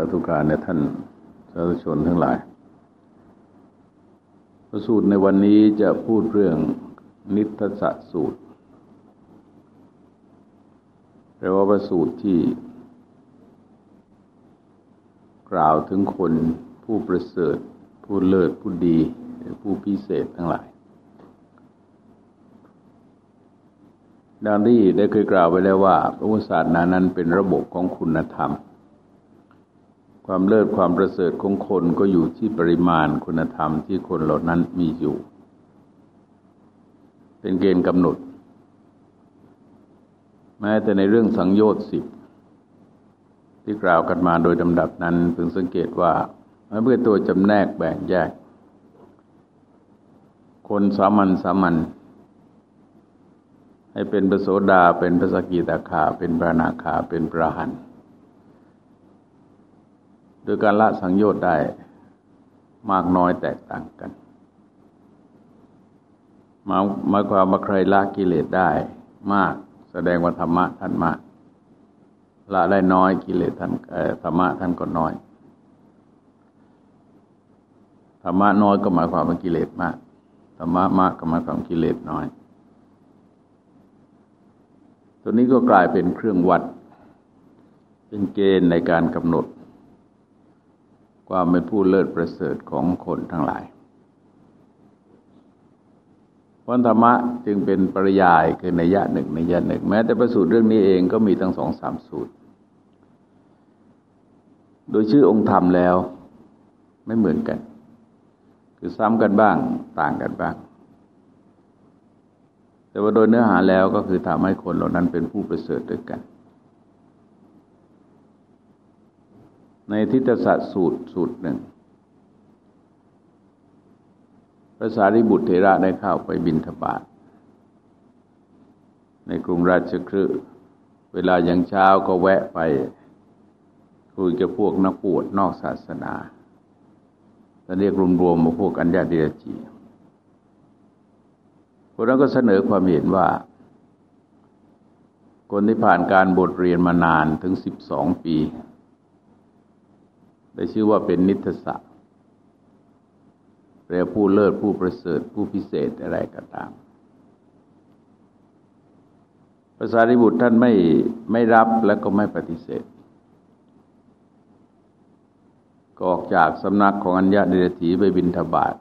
าธุการในท่านสาธุชนทั้งหลาย พระสูตรในวันนี้จะพูดเรื่องนิทสะสูตรแปลว่าพระสูตรที่ กล่าวถึงคนผู้ประเสริฐ ผู้เลิศผู้ดีผู้พิเศษทั้งหลายดังที่ได้เคยกล่าวไปแล้วว่า พระพุทธศาสนานั้นเป็นระบบของคุณธรรม ความเลิศความประเสริฐของคนก็อยู่ที่ปริมาณคุณธรรมที่คนเหล่านั้นมีอยู่ เป็นเกณฑ์กำหนด แม้แต่ในเรื่องสังโยชน์สิบที่กล่าวกันมาโดยลำดับนั้นพึงสังเกตว่าเมื่อตัวจำแนกแบ่งแยก คนสามัญสามัญให้เป็นพระโสดาเป็นพระสกิตาคาเป็นพระนาคาเป็นพระหัน โดยการละสังโยชน์ได้มากน้อยแตกต่างกันมาหมายความว่าใครละกิเลสได้มาก แสดงว่าธรรมะท่านมากละได้น้อยกิเลสท่านธรรมะท่านก็น้อยธรรมะน้อยก็หมายความว่ากิเลสมากธรรมะมากก็หมายความกิเลสน้อย ตัวนี้ก็กลายเป็นเครื่องวัด เป็นเกณฑ์ในการกำหนด ความเป็นผู้เลิศประเสริฐของคนทั้งหลายวันธรรมะจึงเป็นปริยายคือในยะหนึ่งในยะหนึ่ง แม้แต่ประสูตรเรื่องนี้เองก็มีทั้งสองสามสูตร โดยชื่อองค์ธรรมแล้วไม่เหมือนกัน คือซ้ำกันบ้างต่างกันบ้าง แต่ว่าโดยเนื้อหาแล้วก็คือทำให้คนเหล่านั้นเป็นผู้ประเสริฐด้วยกัน ในทิฏฐศสูตรสูตรหนึ่งพระสารีบุตรเถระได้เข้าไปบินทบาทในกรุงราชคฤห์เวลาอยังเช้าก็แวะไปคุยกับพวกนักปวดนอกศาสนาจะเรียกรวมๆมาพวกอัญญาเดีจีพวกนั้นก็เสนอความเห็นว่า คนที่ผ่านการบทเรียนมานานถึงสิบสองปี ได้ชื่อว่าเป็นนิทศะเรียกผู้เลิศผู้ประเสริฐผู้พิเศษอะไรก็ตามภาษาริบุตรท่านไม่ไม่รับและก็ไม่ปฏิเสธก็ออกจากสำนักของอัญญาเดรถีไปบินทบาท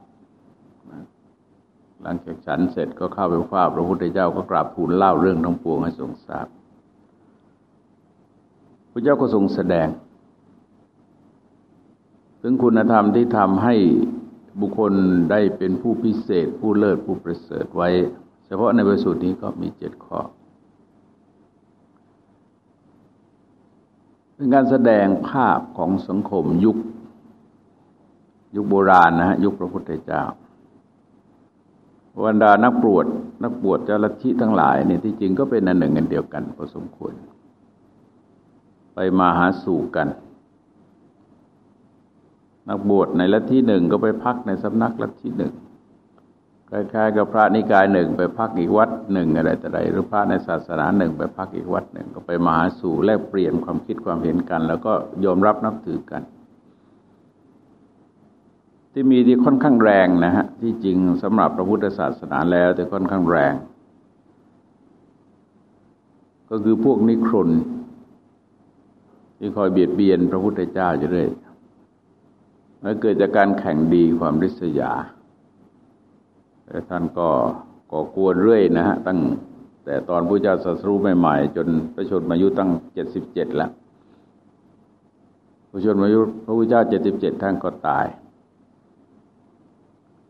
หลังจากฉันเสร็จก็เข้าไปฟ้าพระพุทธเจ้าก็กราบทูลเล่าเรื่องทั้งปวงให้ทรงทราบพระเจ้าก็ทรงแสดง ถึงคุณธรรมที่ทำให้บุคคลได้เป็นผู้พิเศษ ผู้เลิศผู้ประเสริฐไว้ เฉพาะในประสูตรนี้ก็มีเจ็ดข้อเป็นการแสดงภาพของสังคมยุค ยุคโบราณนะฮะยุคพระพุทธเจ้าวันดานักปวดนักบวชเจ้าลัทธิทั้งหลายเนี่ยที่จริงก็เป็นอันหนึ่งกันเดียวกันพอสมควร ไปมาหาสู่กัน นักบวชในลัทธิหนึ่งก็ไปพักในสำนักลัทธิหนึ่งคล้ายๆกับพระนิกายหนึ่งไปพักอีกวัดหนึ่งอะไรแต่ใดหรือพระในศาสนาหนึ่งไปพักอีกวัดหนึ่งก็ไปมาหาสู่แลกเปลี่ยนความคิดความเห็นกัน แล้วก็ยอมรับนับถือกัน ที่มีที่ค่อนข้างแรงนะฮะที่จริงสำหรับพระพุทธศาสนาแล้วแต่ค่อนข้างแรง ก็คือพวกนิครนที่คอยเบียดเบียนพระพุทธเจ้าจะเรื่อย แล้วเกิดจากการแข่งดีความริษยาแต่ท่านก็ก่อกวนเรื่อยนะฮะตั้งแต่ตอนพระเจ้าสัสรู้ใหม่ๆ จนพระชนมายุตั้งเจ็ดสิบเจ็ดแล้วพระชนมายุพระพุทธเจ้าเจ็ดสิบเจ็ดท่านก็ตาย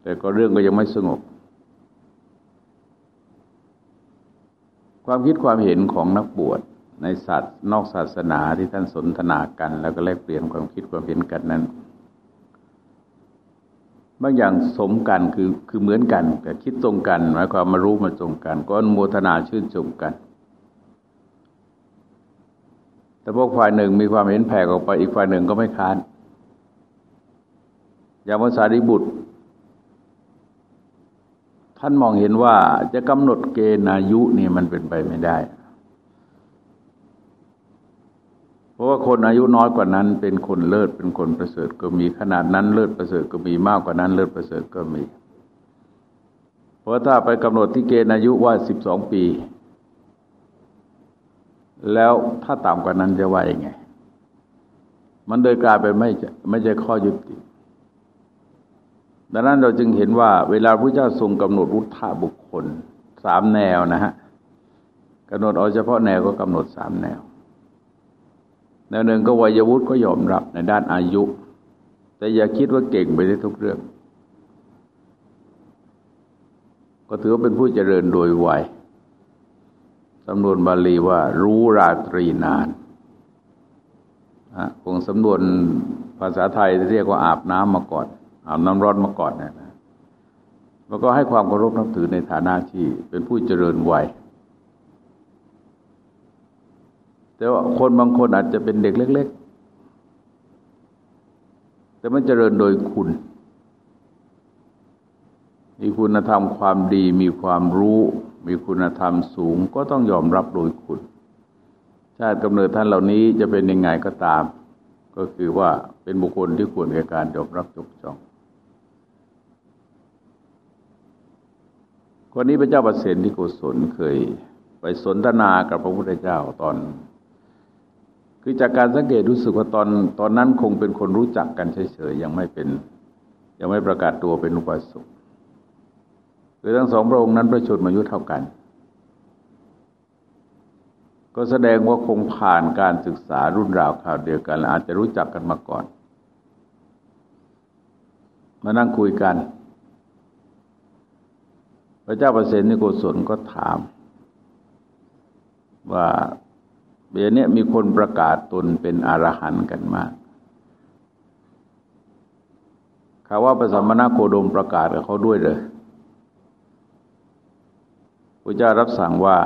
แต่ก็เรื่องก็ยังไม่สงบ ความคิดความเห็นของนักบวชในศาสตร์นอกศาสนาที่ท่านสนทนากัน แล้วก็แลกเปลี่ยนความคิดความเห็นกันนั้น บางอย่างสมกันคือคือเหมือนกัน แต่คิดตรงกันหมายความมารู้มาตรงกัน ก็อนุโมทนาชื่นชมกัน แต่พวกฝ่ายหนึ่งมีความเห็นแผ่ออกไปอีกฝ่ายหนึ่งก็ไม่ค้านอย่างภาษาริบุตร ท่านมองเห็นว่าจะกำหนดเกณฑ์อายุนี่มันเป็นไปไม่ได้ เพราะว่าคนอายุน้อยกว่านั้น เป็นคนเลิศเป็นคนประเสริฐก็มีขนาดนั้นเลิศประเสริฐก็มีมากกว่านั้น เลิศประเสริฐก็มี เพราะถ้าไปกำหนดที่เกณฑ์อายุว่าสิบสองปี แล้วถ้าต่ำกว่านั้นจะว่ายังไง มันโดยกลายเป็นไม่ไม่ใช่ข้อยุติดังนั้นเราจึงเห็นว่า เวลาพระเจ้าทรงกำหนดรุทธะบุคคลสามแนวนะฮะกำหนดเอาเฉพาะแนวก็กำหนดสามแนว แนวหนึ่งก็วัยวุฒิก็ยอมรับในด้านอายุ แต่อย่าคิดว่าเก่งไปได้ทุกเรื่อง ก็ถือว่าเป็นผู้เจริญโดยวัยสำนวนบาลีว่ารู้ราตรีนานคงสำนวนภาษาไทยเรียกว่าอาบน้ำมาก่อน อาบน้ำร้อนมาก่อนนะแล้วก็ให้ความเคารพนับถือในฐานะที่เป็นผู้เจริญวัย แต่ว่าคนบางคนอาจจะเป็นเด็กเล็ก ๆ แต่มันเจริญโดยคุณ มีคุณธรรมความดี มีความรู้ มีคุณธรรมสูง ก็ต้องยอมรับโดยคุณ ชาติกำเนิดท่านเหล่านี้จะเป็นยังไงก็ตาม ก็คือว่าเป็นบุคคลที่ควรแก่การยอมรับยกจ่องคนนี้พระเจ้าประเสนที่โกศลเคยไปสนทนากับพระพุทธเจ้าตอน คือจากการสังเกตรู้สึกว่าตอนตอนนั้นคงเป็นคนรู้จักกันเฉยๆยังไม่เป็น ยังไม่ประกาศตัวเป็นอุปสมคือทั้งสองพระองค์นั้นประชดมายุเท่ากัน ก็แสดงว่าคงผ่านการศึกษารุ่นราวข่าวเดียวกัน อาจจะรู้จักกันมาก่อน มานั่งคุยกัน พระเจ้าประเสนนิโกศลก็ถาม ว่า เบียวนี้มีคนประกาศตนเป็นอรหันต์กันมากข่าวว่าพระสัมมาโคดมประกาศกับเขาด้วยเลยพระเจ้ารับสั่งว่า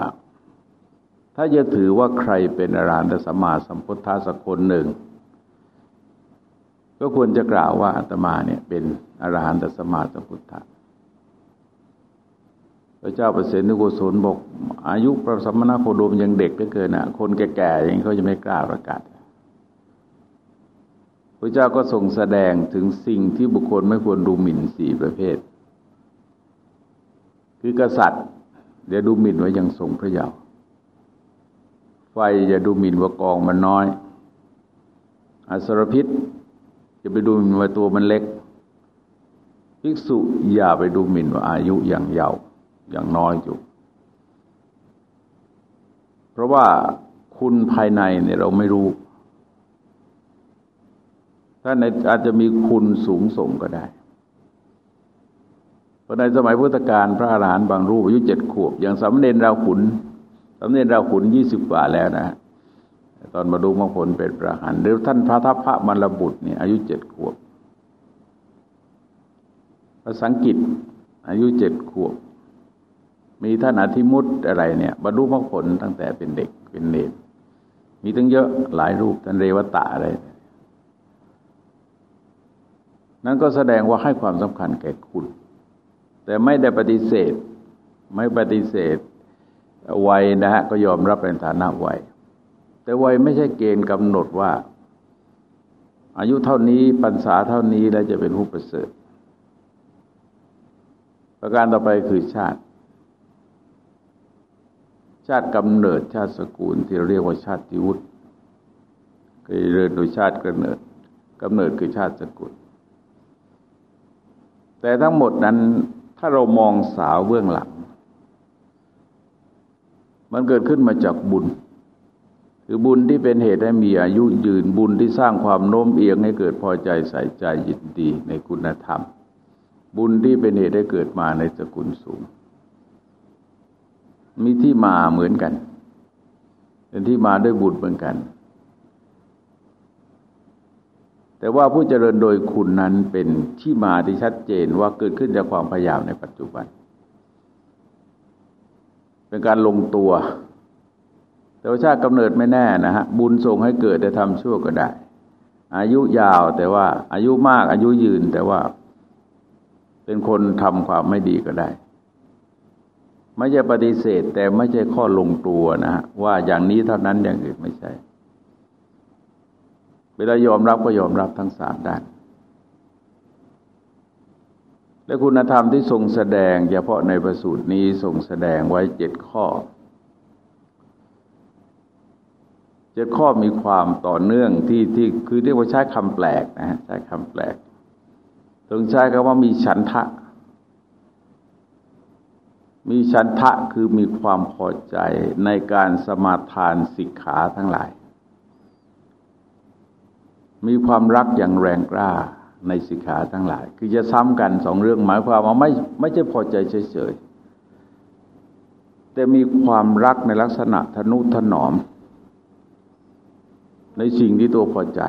ถ้าจะถือว่าใครเป็นอรหันตสัมมาสัมพุทธะสักคนหนึ่ง ก็ควรจะกล่าวว่าอาตมาเนี่ยเป็นอรหันตสัมมาสัมพุทธะ พระเจ้าประเสนิโกศลบอก อายุพระสัมมาโคดมยังเด็กก็เกินอะคนแก่ๆอย่างนี้เขาจะไม่กล้าประกาศพระเจ้าก็ทรงแสดงถึงสิ่งที่บุคคลไม่ควรดูหมิ่นสี่ประเภท คือกษัตริย์เดี๋ยวดูหมิ่นว่ายังทรงพระเยาว์ไฟจะดูหมิ่นว่ากองมันน้อย อสรพิษจะไปดูหมิ่นว่าตัวมันเล็ก ภิกษุอย่าไปดูหมิ่นว่าอายุอย่างเยาว์ อย่างน้อยอยู่ เพราะว่าคุณภายในเนี่ยเราไม่รู้ถ้านอาจจะมีคุณสูงส่งก็ได้เพราะในสมัยพุทธกาลพระอาหารหันต์บางรูปอายุเจ็ดขวบ อย่างสามเณรราขุนสามเณรราขุนยี่สิบกว่าแล้วนะ ตอนมาดูมรรคผลเป็นพระหันหรือท่านพระทัพพระมรบุตรเนี่ยอายุเจ็ดขวบภาษาอังกฤษอายุเจ็ดขวบ มีท่านอธิมุตอะไรเนี่ยบรรลุมรรคผลตั้งแต่เป็นเด็กเป็นเนรมีตั้งเยอะหลายรูปท่านเรวตะอะไร นั้นก็แสดงว่าให้ความสำคัญแก่คุณ แต่ไม่ได้ปฏิเสธ ไม่ปฏิเสธวัยนะฮะก็ยอมรับเป็นฐานะวัย แต่วัยไม่ใช่เกณฑ์กำหนดว่า อายุเท่านี้ปรรษาเท่านี้แล้วจะเป็นผู้ประเสริฐ ประการต่อไปคือชาติ ชาติกำเนิดชาติสกุลที่เราเรียกว่าชาติวุฒิก็เริ่มโดยชาติกำเนิดกำเนิดคือชาติสกุล แต่ทั้งหมดนั้นถ้าเรามองสาวเบื้องหลัง มันเกิดขึ้นมาจากบุญ คือบุญที่เป็นเหตุให้มีอายุยืนบุญที่สร้างความโน้มเอียงให้เกิดพอใจใส่ใจยินดีในคุณธรรม บุญที่เป็นเหตุให้เกิดมาในสกุลสูง มีที่มาเหมือนกัน เป็นที่มาด้วยบุญเหมือนกัน แต่ว่าผู้เจริญโดยคุณนั้นเป็นที่มาที่ชัดเจนว่าเกิดขึ้นจากความพยายามในปัจจุบัน เป็นการลงตัว แต่ว่าชาติกำเนิดไม่แน่นะฮะ บุญส่งให้เกิดแต่ทำชั่วก็ได้ อายุยาวแต่ว่าอายุมากอายุยืนแต่ว่าเป็นคนทำความไม่ดีก็ได้ ไม่ใช่ปฏิเสธ แต่ไม่ใช่ข้อลงตัวนะฮะว่าอย่างนี้เท่านั้นอย่างอื่นไม่ใช่ เวลายอมรับก็ยอมรับทั้งสามด้านและคุณธรรมที่ทรงแสดงเฉพาะในประสูตรนี้ทรงแสดงไว้เจ็ดข้อเจ็ดข้อมีความต่อเนื่องที่ที่คือเรียกว่าใช้คำแปลกนะฮะใช้คำแปลกตรงใช้คำว่ามีฉันทะ มีฉันทะคือมีความพอใจในการสมาทานสิกขาทั้งหลาย มีความรักอย่างแรงกล้าในสิกขาทั้งหลาย คือจะซ้ำกันสองเรื่องหมายความว่าไม่ไม่ใช่พอใจเฉยๆ แต่มีความรักในลักษณะทนุถนอม ในสิ่งที่ตัวพอใจ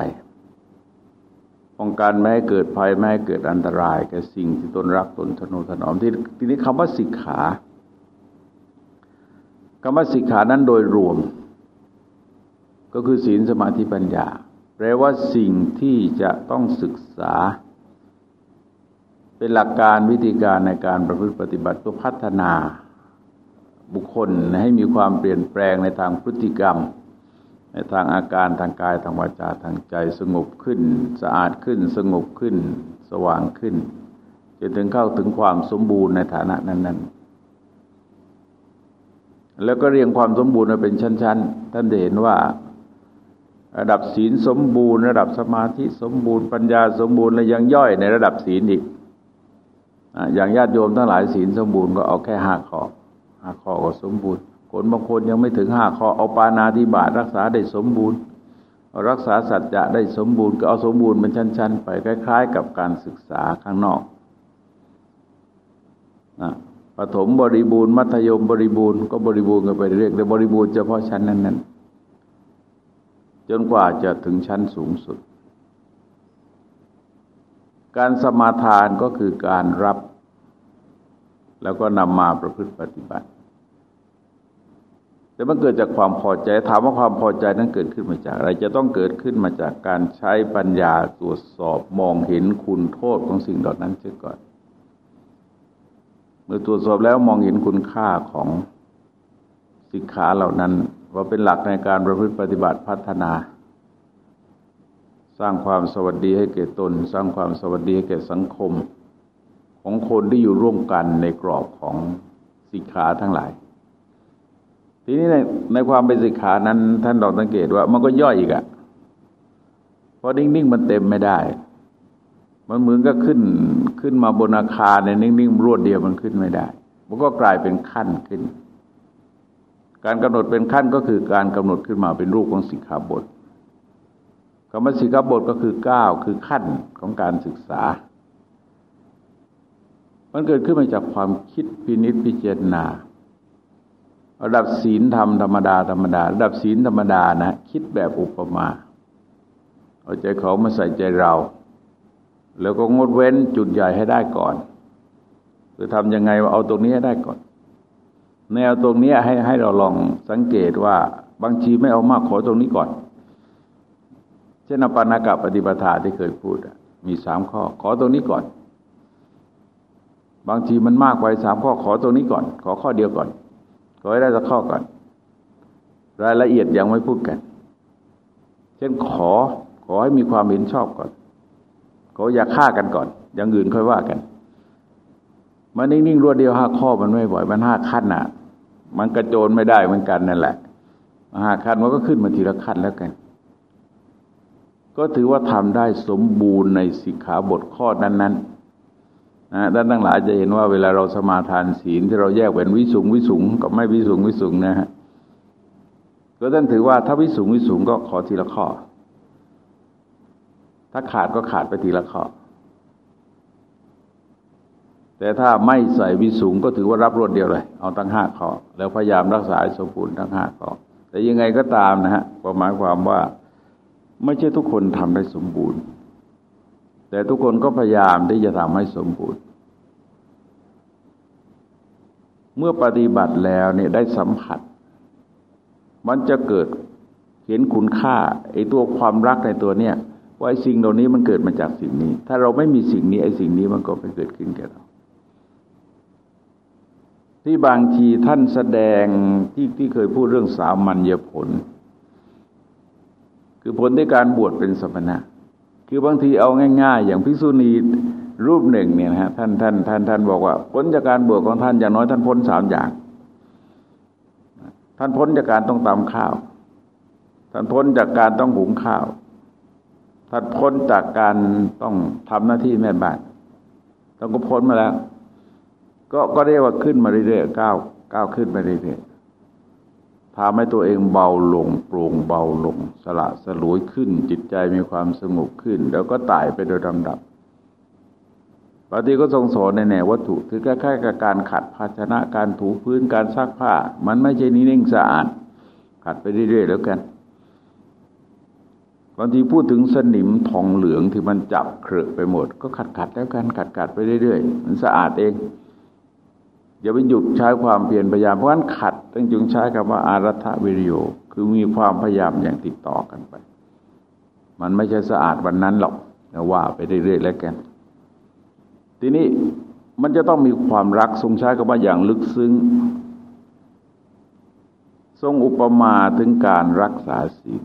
ป้องกันไม่ให้เกิดภัยไม่ให้เกิดอันตรายแก่สิ่งที่ตนรักตนทนุถนอมที่ทีนี้คำว่าสิกขา คำว่าสิกขานั้นโดยรวม ก็คือศีลสมาธิปัญญา แปลว่าสิ่งที่จะต้องศึกษา เป็นหลักการวิธีการในการประพฤติปฏิบัติเพื่อพัฒนาบุคคลให้มีความเปลี่ยนแปลงในทางพฤติกรรม ในทางอาการทางกายทางวาจาทางใจสงบขึ้น สะอาดขึ้น สงบขึ้น สว่างขึ้นจนถึงเข้าถึงความสมบูรณ์ในฐานะนั้น ๆ แล้วก็เรียงความสมบูรณ์มาเป็นชั้น ๆ ท่านเห็นว่า ระดับศีลสมบูรณ์ ระดับสมาธิสมบูรณ์ปัญญาสมบูรณ์และยังย่อยในระดับศีลอีกอย่างญาติโยมทั้งหลายศีลสมบูรณ์ก็เอาแค่ห้าข้อห้าข้อก็สมบูรณ์คนบางคนยังไม่ถึงห้าข้อเอาปานาธิบาตรักษาได้สมบูรณ์รักษาสัจจะได้สมบูรณ์ก็เอาสมบูรณ์เป็นชั้น ๆ ไปคล้าย ๆ กับการศึกษาข้างนอก ปฐมบริบูรณ์มัธยมบริบูรณ์ก็บริบูรณ์กันไปเรื่อยแต่บริบูรณ์เฉพาะชั้นนั้นๆ จนกว่าจะถึงชั้นสูงสุด การสมาทานก็คือการรับ แล้วก็นำมาประพฤติปฏิบัติ แต่มันเกิดจากความพอใจ ถามว่าความพอใจนั้นเกิดขึ้นมาจากอะไร จะต้องเกิดขึ้นมาจากการใช้ปัญญาตรวจสอบมองเห็นคุณโทษของสิ่งเหล่านั้นเสียก่อน มื่อตรวจสอบแล้วมองเห็นคุณค่าของสิกขาเหล่านั้น ว่าเป็นหลักในการประพฤติปฏิบัติพัฒนา สร้างความสวัสดีให้แก่ตน สร้างความสวัสดีให้แก่สังคม ของคนที่อยู่ร่วมกันในกรอบของสิกขาทั้งหลาย ทีนี้ในในความเป็นสิกขานั้น ท่านลองสังเกตว่ามันก็ย่อยอีกอะเพราะนิ่งๆมันเต็มไม่ได้ มันเหมือนก็ขึ้นขึ้นมาบนอาคารในนิ่งๆรวดเดียวมันขึ้นไม่ได้ มันก็กลายเป็นขั้นขึ้น การกำหนดเป็นขั้นก็คือการกำหนดขึ้นมาเป็นรูปของสิกขาบทคำว่าสิกขาบทก็คือก้าวคือขั้นของการศึกษา มันเกิดขึ้นมาจากความคิดพินิจพิจารณาระดับศีลธรรมธรรมดาธรรมดาระดับศีลธรรมดานะ คิดแบบอุปมา เอาใจเขามาใส่ใจเรา แล้วก็งดเว้นจุดใหญ่ให้ได้ก่อนคือทำยังไงว่าเอาตรงนี้ให้ได้ก่อน แนวตรงนี้ให้ให้เราลองสังเกตว่าบางทีไม่เอามากขอตรงนี้ก่อน เช่นอปานากะปฏิปทาที่เคยพูดมีสามข้อ ขอตรงนี้ก่อน บางทีมันมากไปสามข้อขอตรงนี้ก่อน ขอข้อเดียวก่อน ขอให้ได้สักข้อก่อน รายละเอียดยังไม่พูดกัน เช่นขอขอให้มีความเห็นชอบก่อน เขออย่าฆ่ากันก่อน อย่างอื่นค่อยว่ากัน มันนิ่งๆรวดเดียวห้าข้อมันไม่บ่อย มันห้าขั้นอะ มันกระโจนไม่ได้เหมือนกันนั่นแหละหาขั้นมันก็ขึ้นมาทีละขั้นแล้วกัน ก็ถือว่าทำได้สมบูรณ์ในสิกขาบทข้อนั้นๆนะด้านทั้งหลายจะเห็นว่าเวลาเราสมาทานศีลที่เราแยกเป็นวิสุงวิสุงกับไม่วิสุงวิสุงนะฮะก็ท่านถือว่าถ้าวิสุงวิสุงก็ขอทีละข้อ ถ้าขาดก็ขาดไปทีละข้อ แต่ถ้าไม่ใส่วิสุงก็ถือว่ารับรวดเดียวเลย เอาตั้งห้าข้อ แล้วพยายามรักษาสมบูรณ์ทั้งห้าข้อ แต่ยังไงก็ตามนะฮะก็หมายความว่าไม่ใช่ทุกคนทำได้สมบูรณ์ แต่ทุกคนก็พยายามที่จะทำให้สมบูรณ์ เมื่อปฏิบัติแล้วเนี่ยได้สัมผัส มันจะเกิดเห็นคุณค่าไอ้ตัวความรักในตัวเนี่ย ว่าไอ้สิ่งเหล่านี้มันเกิดมาจากสิ่งนี้ ถ้าเราไม่มีสิ่งนี้ไอ้สิ่งนี้มันก็ไม่เกิดขึ้นแก่เรา ที่บางทีท่านแสดงที่ที่เคยพูดเรื่องสามัญญผล คือผลที่การบวชเป็นสมณะ คือบางทีเอาง่าย ๆ อย่างพิษุณีรูปหนึ่งเนี่ยนะฮะท่านท่านท่านท่านบอกว่าผลจากการบวชของท่านอย่างน้อยท่านพ้นสามอย่าง ท่านพ้นจากการต้องตำข้าว ท่านพ้นจากการต้องหุงข้าว ท่านพ้นจากการต้องทำหน้าที่แม่บ้านต้องก็พ้นมาแล้ว ก็ก็เรียกว่าขึ้นมาเรื่อยๆก้าวก้าวขึ้นไปเรื่อยๆทำให้ตัวเองเบาลงโปร่งเบาลง สละสลวยขึ้น จิตใจมีความสงบขึ้น แล้วก็ตายไปโดยลำดับปฏิก็ทรงสอนในแนววัตถุคือคล้ายๆกับการขัดภาชนะการถูพื้นการซักผ้า มันไม่ใช่นิ่งสะอาด ขัดไปเรื่อยๆแล้วกันางทีพูดถึงสนิมทองเหลืองที่มันจับเครอะไปหมด ก็ขัดขัดแล้วกันขัดขัดไปเรื่อยๆ มันสะอาดเองอย่าไปหยุดใช้ความเพียรพยายามเพราะฉะนั้นขัดต้องจึงใช้คำว่าอารัฐวิริโยคือมีความพยายามอย่างติดต่อกันไป มันไม่ใช่สะอาดวันนั้นหรอกว่าไปเรื่อยๆแล้วกัน ทีนี้มันจะต้องมีความรักทรงใช้คำว่าอย่างลึกซึ้ง ทรงอุปมาถึงการรักษาศีล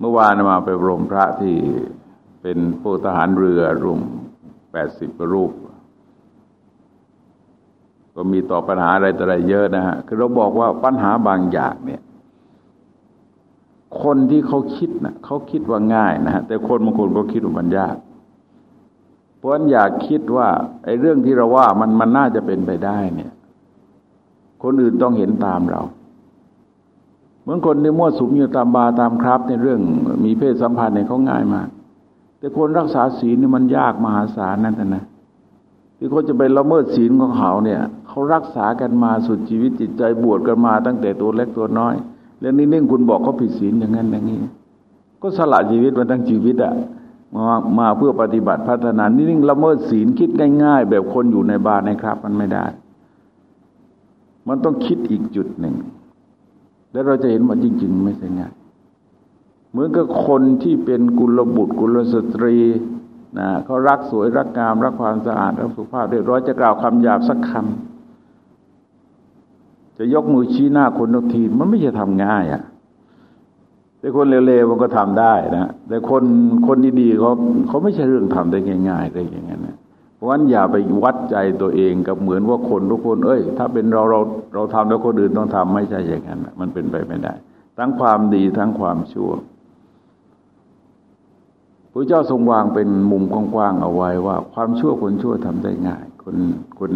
เมื่อวานมาไปรมพระที่เป็นผู้ทหารเรือรวมแปดสิบรูป ก็มีต่อปัญหาอะไรต่ออะไรเยอะนะฮะ คือเราบอกว่าปัญหาบางอย่างเนี่ย คนที่เขาคิดนะเขาคิดว่าง่ายนะฮะ แต่คนบางคนก็คิดว่ามันยาก เพราะฉะนั้นอยากคิดว่าไอ้เรื่องที่เราว่ามันมันน่าจะเป็นไปได้เนี่ย คนอื่นต้องเห็นตามเรา เหมือนคนที่มั่วสุมอยู่ตามบาตามครับ ในเรื่องมีเพศสัมพันธ์เนี่ยเขาง่ายมาก แต่คนรักษาศีลนี่มันยากมหาศาลนั่นนะที่เขาจะไปละเมิดศีลของเขาเนี่ยเขารักษากันมาสุดชีวิตจิตใจบวชกันมาตั้งแต่ตัวเล็กตัวน้อย แล้วนิ่งๆคุณบอกเขาผิดศีลอย่างนั้นอย่างนี้ ก็สละชีวิตมาตั้งชีวิตอะมามาเพื่อปฏิบัติพัฒนานิ่งละเมิดศีลคิดง่าย ๆ แบบคนอยู่ในบาร์ในครับ มันไม่ได้ มันต้องคิดอีกจุดหนึ่ง แล้วเราจะเห็นว่าจริง ๆ ไม่ใช่ง่ายเหมือนกับคนที่เป็นกุลบุตรกุลสตรีนะเขารักสวยรักงาม รักความสะอาด รักสุภาพเรียบร้อยจะกล่าวคำหยาบสักคำจะยกมือชี้หน้าคนทุกทีมันไม่ใช่ทำง่ายอะ่ะแต่คนเลวๆมันก็ทำได้นะแต่คนคนดีๆเขาเขาไม่ใช่เรื่องทำได้ง่ายๆได้อย่างนั้นนะ ราะฉะนั้นอย่าไปวัดใจตัวเองกับเหมือนว่าคนทุกคน เอ้ย ถ้าเป็นเราเราเราทำแล้วคนอื่นต้องทำไม่ใช่อย่างนั้นมันเป็นไปไม่ได้ ทั้งความดีทั้งความชั่วพระเจ้าทรงวางเป็นมุมกว้างๆเอาไว้ว่า ความชั่วคนชั่วทำได้ง่าย คนคน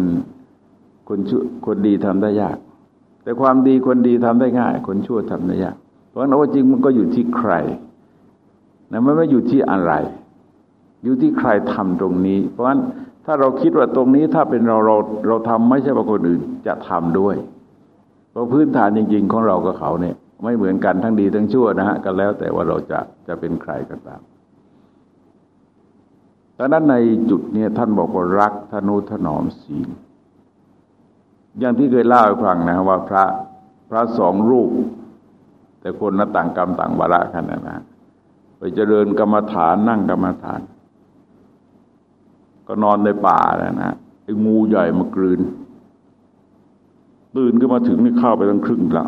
คนชั่วคนดีทำได้ยาก แต่ความดีคนดีทำได้ง่าย คนชั่วทำได้ยาก เพราะนั้นว่าจริงมันก็อยู่ที่ใครนะมันไม่อยู่ที่อะไร อยู่ที่ใครทำตรงนี้ เพราะฉะนั้น ถ้าเราคิดว่าตรงนี้ถ้าเป็นเราเราเราทำไม่ใช่ว่าคนอื่นจะทำด้วย เพราะพื้นฐานจริง ๆ ของเรากับเขาเนี่ย ไม่เหมือนกันทั้งดีทั้งชั่วนะฮะก็แล้วแต่ว่าเราจะจะเป็นใครก็ตามดังนั้นในจุดเนี้ท่านบอกว่ารักธนุถนอมศีลอย่างที่เคยเล่าให้ฟังนะว่าพระพระสองรูป แต่คนละต่างกรรมต่างวาระกันนะนะไปเจริญกรรมฐานนั่งกรรมฐาน ก็นอนในป่าแล้วนะไอ้งูใหญ่มากลืนตื่นขึ้นมาถึงนี่เข้าไปตั้งครึ่งละ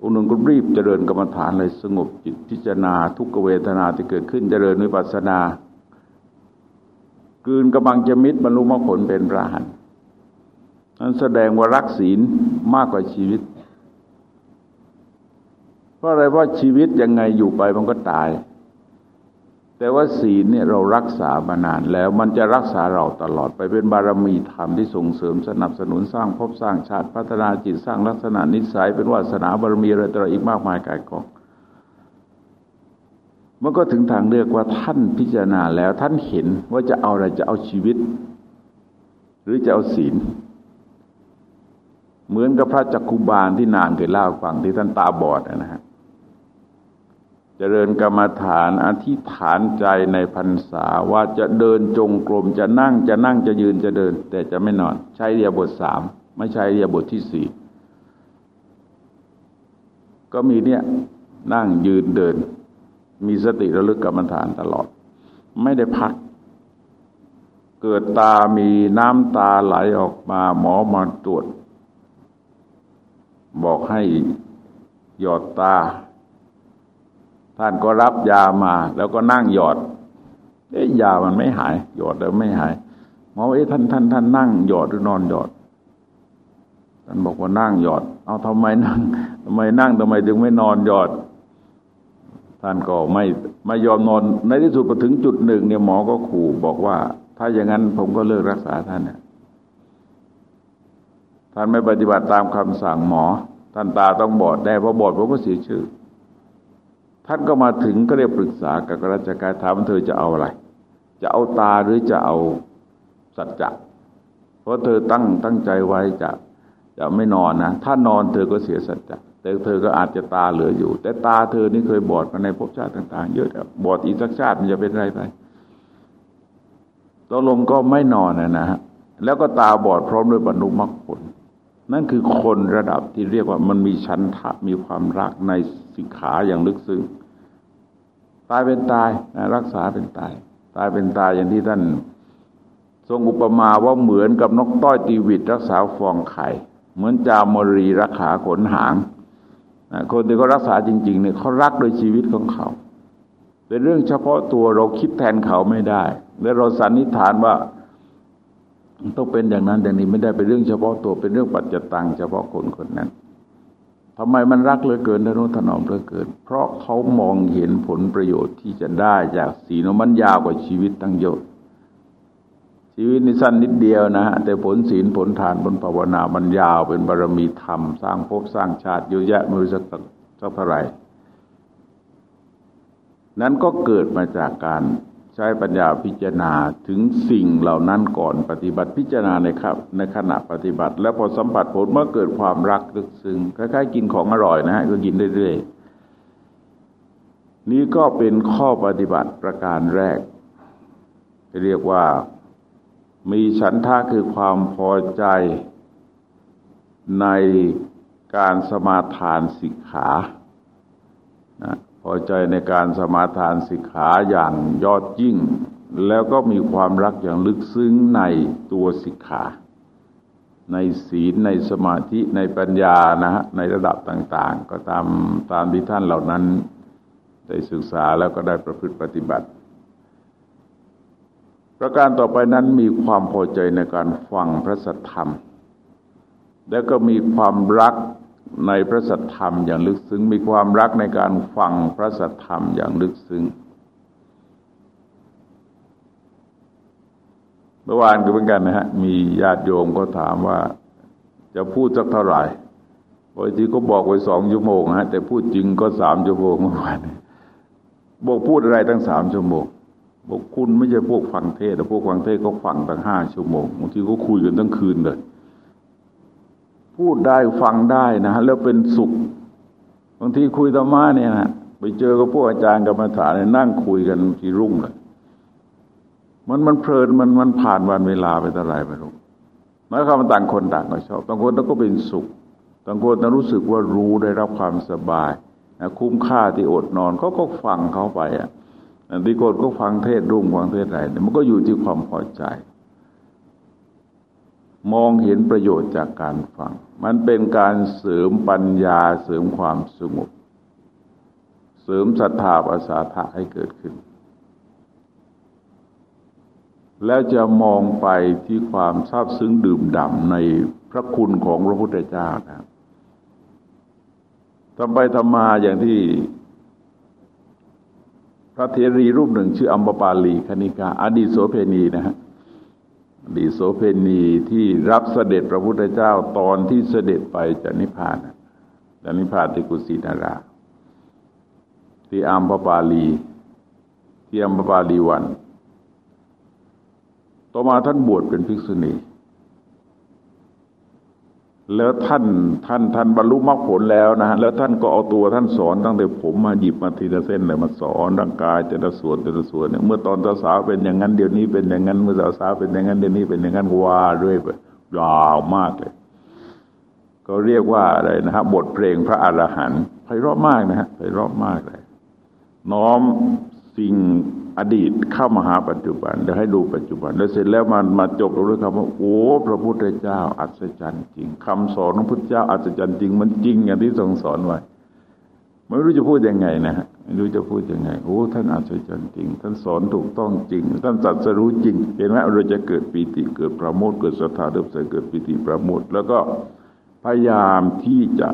องค์หนึ่งก็รีบเจริญกรรมฐานเลยสงบจิตพิจารณาทุกเวทนาที่เกิดขึ้นเจริญวิปัสสนา กืนกำลังจะมิตรบรรลุมรรคผลเป็นพระหันนั้นแสดงว่ารักศีลมากกว่าชีวิต เพราะอะไรว่าชีวิตยังไงอยู่ไปมันก็ตาย แต่ว่าศีลเนี่ยเรารักษามานานแล้วมันจะรักษาเราตลอดไปเป็นบารมีธรรมที่ส่งเสริมสนับสนุนสร้างภพสร้างชาติพัฒนาจิตสร้างลักษณะนิสัย เป็นวาสนาบารมีอะไรต่ออีกมากมายกายกองมันก็ถึงทางเลือกว่าท่านพิจารณาแล้วท่านเห็นว่าจะเอาอะไรจะเอาชีวิต หรือจะเอาศีล เหมือนกับพระจักคุบาลที่นานเคยเล่าฟังที่ท่านตาบอดนะฮะ เจริญกรรมฐานอธิษฐานใจในพรรษาว่าจะเดินจงกรมจะนั่งจะนั่งจะยืนจะเดิน แต่จะไม่นอน ใช้เรียบทสามไม่ใช้เรียบทที่สี่ก็มีเนี่ยนั่งยืนเดิน มีสติระลึกกรรมฐานตลอด ไม่ได้พัก เกิดตามีน้ำตาไหลออกมาหมอมาตรวจ บอกให้หยอดตา ท่านก็รับยามา แล้วก็นั่งหยอด เอ๊ะยามันไม่หาย หยอดแล้วไม่หายหมอเอ๊ะท่านท่านท่านนั่งหยอดหรือนอนหยอดท่านบอกว่านั่งหยอด เอาทำไมนั่งทำไมนั่งทำไมถึงไม่นอนหยอด ท่านก็ไม่ไม่ยอมนอน ในที่สุดพอถึงจุดหนึ่งเนี่ยหมอก็ขู่บอกว่า ถ้าอย่างนั้นผมก็เลิกรักษาท่านเนี่ยท่านไม่ปฏิบัติตามคำสั่งหมอ ท่านตาต้องบอดได้เพราะบอดผมก็เสียชื่อ ท่านก็มาถึงก็เรียกปรึกษากับราชการถามเธอจะเอาอะไร จะเอาตาหรือจะเอาสัจจะเพราะเธอตั้งตั้งใจไว้จะจะไม่นอนนะ ถ้านอนเธอก็เสียสัจจะแต่เธอก็อาจจะตาเหลืออยู่ แต่ตาเธอนี่เคยบอดมาในภพชาติต่าง ๆ เยอะบอดอีกสักชาติมันจะเป็นไรไปตกลงก็ไม่นอนนะฮะแล้วก็ตาบอดพร้อมด้วยบรรลุมรรคผล นั่นคือคนระดับที่เรียกว่ามันมีชั้นทะมีความรักในสิกขาอย่างลึกซึ้ง ตายเป็นตายนะรักษาเป็นตาย ตายเป็นตายอย่างที่ท่านทรงอุปมาว่าเหมือนกับนกต้อยตีวิตรักษาฟองไข่ เหมือนจามรีรักขาขนหางนะคนที่เขารักษาจริงๆเนี่ยเขารักโดยชีวิตของเขา เป็นเรื่องเฉพาะตัวเราคิดแทนเขาไม่ได้ และเราสันนิษฐานว่าต้องเป็นอย่างนั้นอย่างนี้ไม่ได้เป็นเรื่องเฉพาะตัวเป็นเรื่องปัจจตังเฉพาะคนคนนั้น ทำไมมันรักเหลือเกินทนุถนอมเหลือเกิน เพราะเขามองเห็นผลประโยชน์ที่จะได้จากศีลมันยาวกว่าชีวิตตั้งเยอะชีวิตนี่สั้นนิดเดียวนะฮะแต่ผลศีลผลทานผลภาวนามันยาวเป็นบารมีธรรม สร้างภพสร้างชาติเยอะแยะไม่รู้จะสักเท่าไหร่นั้นก็เกิดมาจากการ ใช้ปัญญาพิจารณาถึงสิ่งเหล่านั้นก่อนปฏิบัติพิจารณาในครับในขณะปฏิบัติ แล้วพอสัมผัสผลเมื่อเกิดความรักลึกซึ้งคล้ายๆกินของอร่อยนะฮะก็กินเรื่อยๆ นี่ก็เป็นข้อปฏิบัติประการแรกเรียกว่ามีฉันทะคือความพอใจในการสมาทานสิกขา อใจในการสมาทานสิกขาอย่างยอดยิ่ง แล้วก็มีความรักอย่างลึกซึ้งในตัวสิกขา ในศีลในสมาธิในปัญญานะฮะในระดับต่างๆ ก็ตามตามที่ท่านเหล่านั้นได้ศึกษาแล้วก็ได้ประพฤติปฏิบัติ ประการต่อไปนั้นมีความพอใจในการฟังพระสัทธรรม แล้วก็มีความรัก ในพระสัทธรรมอย่างลึกซึ้ง มีความรักในการฟังพระสัทธรรมอย่างลึกซึ้งเมื่อวานก็เหมือนกันนะฮะมีญาติโยมก็ถามว่า จะพูดสักเท่าไหร่บางทีก็บอกไว้สองชั่วโมงฮะแต่พูดจริงก็สามชั่วโมงเมื่อวานบอกพูดอะไรตั้งสามชั่วโมงบอกคุณไม่ใช่พวกฟังเทศแต่พวกฟังเทศก็ฟังตั้งห้าชั่วโมงบางทีก็คุยกันทั้งคืนเลย พูดได้ฟังได้นะแล้วเป็นสุขบางทีคุยธรรมะเนี่ยนะไปเจอกับพวกอาจารย์กรรมฐานนั่งคุยกันทีรุ่งเลยมันมันเพลินมันมันผ่านวันเวลาไปเท่าไรไม่รู้หมายความว่าต่างคนต่างก็ชอบต่างคนต่างก็เป็นสุขต่างคนต่างรู้สึกว่ารู้ได้รับความสบายนะคุ้มค่าที่อดนอนเขาก็ฟังเขาไปอะดีโกนก็ฟังเทศรุ่งฟังเทศอะไรมันก็อยู่ที่ความพอใจ มองเห็นประโยชน์จากการฟัง มันเป็นการเสริมปัญญาเสริมความสงบ เสริมศรัทธาภาษาทะให้เกิดขึ้น แล้วจะมองไปที่ความซาบซึ้งดื่มด่ำในพระคุณของพระพุทธเจ้านะทำไปทำมาอย่างที่พระเทรีรูปหนึ่งชื่ออัมปปาลีคณิกาอดีตโสเพณีนะฮะ ดีโสเพณีที่รับเสด็จพระพุทธเจ้าตอนที่เสด็จไปจากนิพพานจากนิพพานที่กุสินารา ที่อัมพปาลี ที่อัมพปาลีวัน ต่อมาท่านบวชเป็นภิกษุณี แล้วท่านท่านท่านบรรลุมรรคผลแล้วนะฮะแล้วท่านก็เอาตัวท่านสอนตั้งแต่ผมมาหยิบมาทีละเส้นเลยมาสอนร่างกายแต่ละส่วนแต่ละส่วนเนี่ยเมื่อตอนสาวเป็นอย่างนั้นเดี๋ยวนี้เป็นอย่างนั้นเมื่อสาวสาวเป็นอย่างนั้นเดี๋ยวนี้เป็นอย่างนั้นว่าด้วยไปยาวมากเลย ก็เรียกว่าอะไรนะฮะบทเพลงพระอรหันต์ไพเราะมากนะฮะไพเราะมากเลย น้อมสิ่ง อดีตเข้ามาหาปัจจุบันจะให้ดูปัจจุบัน แล้วเสร็จแล้วมันมาจบลงด้วยคำว่าโอ้พระพุทธเจ้า อัศจรรย์จริงคำสอนของพระพุทธเจ้าอัศจรรย์จริง มันจริงอย่างที่ทรงสอนไว้ไม่รู้จะพูดยังไงนะฮะไม่รู้จะพูดยังไงโอ้ท่านอาจารย์จริง ท่านสอนถูกต้องจริง ท่านจัดสรู้จริง เห็นไหมเราจะเกิดปีติเกิดประโมทเกิดศรัทธาเริ่มใส่เกิดปีติประโมทแล้วก็พยายามที่จะ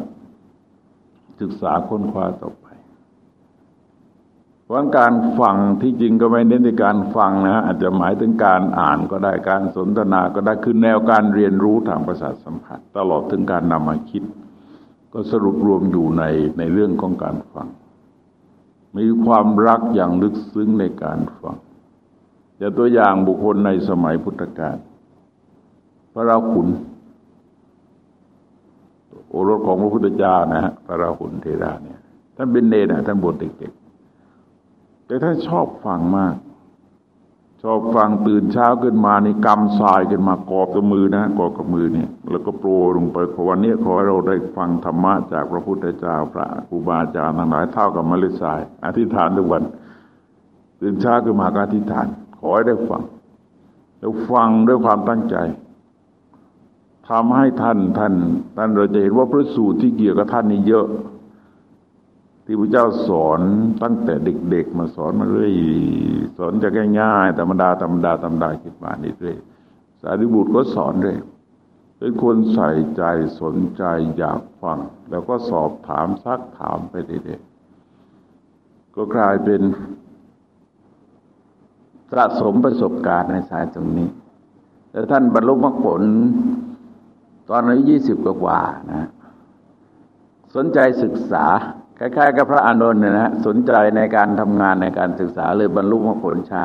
ศึกษาค้นคว้าต่อไป เพราะการฟังที่จริงก็ไม่เน้นในการฟังนะฮะอาจจะหมายถึงการอ่านก็ได้การสนทนาก็ได้คือแนวการเรียนรู้ทางประสาทสัมผัส ตลอดถึงการนำมาคิด ก็สรุปรวมอยู่ในในเรื่องของการฟัง มีความรักอย่างลึกซึ้งในการฟังอย่าตัวอย่างบุคคลในสมัยพุทธกาลพระราหุลโอรสของพระพุทธเจ้านะฮะพระราหุลเทระเนี่ยท่านเป็นเนรนะท่านบวชเด็กๆ แต่ท่านชอบฟังมาก ชอบฟังตื่นเช้าขึ้นมานี่กำทรายขึ้นมากอบกับมือนะกอบกับมือเนี่ยแล้วก็โปรลงไปขอวันนี้ขอให้เราได้ฟังธรรมะจากพระพุทธเจ้าพระครูบาอาจารย์ทั้งหลายเท่ากับมฤตทราย อธิษฐานทุกวัน ตื่นเช้าขึ้นมาก็อธิษฐาน ขอให้ได้ฟัง แล้วฟังด้วยความตั้งใจทำให้ท่านท่านท่านเราจะเห็นว่าพระสูตรที่เกี่ยวกับท่านนี่เยอะ ที่พระเจ้าสอนตั้งแต่เด็กๆ มาสอนมาเรื่อยสอนจะง่ายๆธรรมดาธรรมดาธรรมดาคิดมานี่เรื่อยสารีบุตรก็สอนเรื่อยเป็นคนใส่ใจสนใจอยากฟัง แล้วก็สอบถามซักถามไปเรื่อยๆก็กลายเป็นสะสมประสบการณ์ในสายตรงนี้แต่ท่านบรรลุมรรคผล ตอนอายุยี่สิบกว่านะ สนใจศึกษา คล้ายๆกับพระอานนท์นะฮะสนใจในการทำงานในการศึกษาเลยบรรลุมรรคผลช้า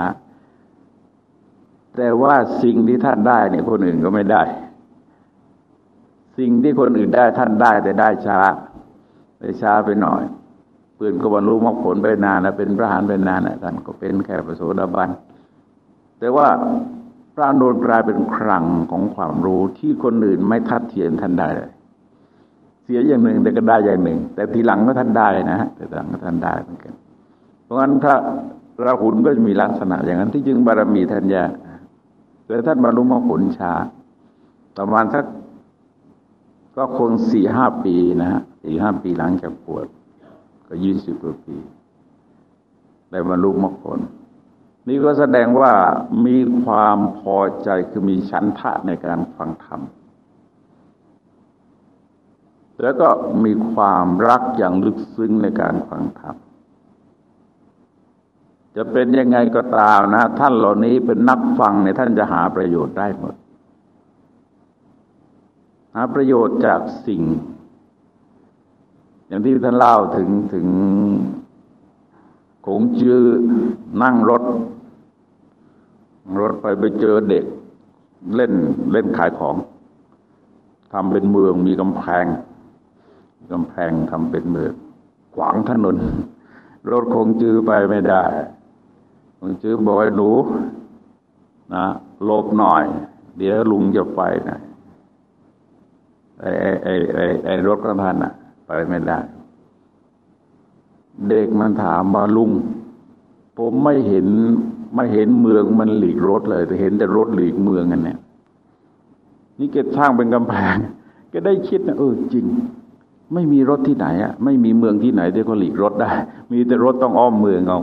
แต่ว่าสิ่งที่ท่านได้เนี่ยคนอื่นก็ไม่ได้ สิ่งที่คนอื่นได้ท่านได้แต่ได้ช้าได้ช้าไปหน่อยเพื่อนก็บรรลุมรรคผลไปนานนะเป็นพระหานไปนานนะท่านก็เป็นแค่ประโสดาบันแต่ว่าพระอานนท์กลายเป็นครังของความรู้ที่คนอื่นไม่ทัดเทียมท่านได้เลย สียอย่างหนึ่ง แต่ก็ได้อย่างหนึ่ง แต่ทีหลังก็ท่านได้นะฮะแต่หลังก็ท่านได้เหมือนกัน เพราะงั้นถ้าราหุลก็จะมีลักษณะอย่างนั้นที่จึงบารมีท่านยาแต่ท่านบรรลุมรรคผลช้าประมาณสักก็คงสี่ห้าปีนะฮะสี่ห้าปีหลังจากปวด ก็ยี่สิบกว่าปีได้บรรลุมรรคผล นี่ก็แสดงว่ามีความพอใจคือมีฉันทะในการฟังธรรม แล้วก็มีความรักอย่างลึกซึ้งในการฟังธรรมจะเป็นยังไงก็ตามนะ ท่านเหล่านี้เป็นนักฟังในท่านจะหาประโยชน์ได้หมด หาประโยชน์จากสิ่ง อย่างที่ท่านเล่าถึงถึงคงจื้อนั่งรถ รถไปไปเจอเด็ก เล่นเล่นขายของทำเป็นเมืองมีกำแพง กำแพงทำเป็นเมืองขวางถนน รถคงจื้อไปไม่ได้คงจื้อบอกให้หนูนะหลบหน่อย เดี๋ยวลุงจะไปนะไอ้ไอ้ไอ้ไอ้รถของท่านอะไปไม่ได้ เด็กมันถามว่าลุง ผมไม่เห็นไม่เห็นเมืองมันหลีกรถเลย แต่เห็นแต่รถหลีกเมืองกันเนี่ยนี่เกดสร้างเป็นกำแพง ก็ได้คิดนะเออจริง ไม่มีรถที่ไหนอะไม่มีเมืองที่ไหนที่เขาหลีกรถได้ มีแต่รถต้องอ้อมเมืองเอา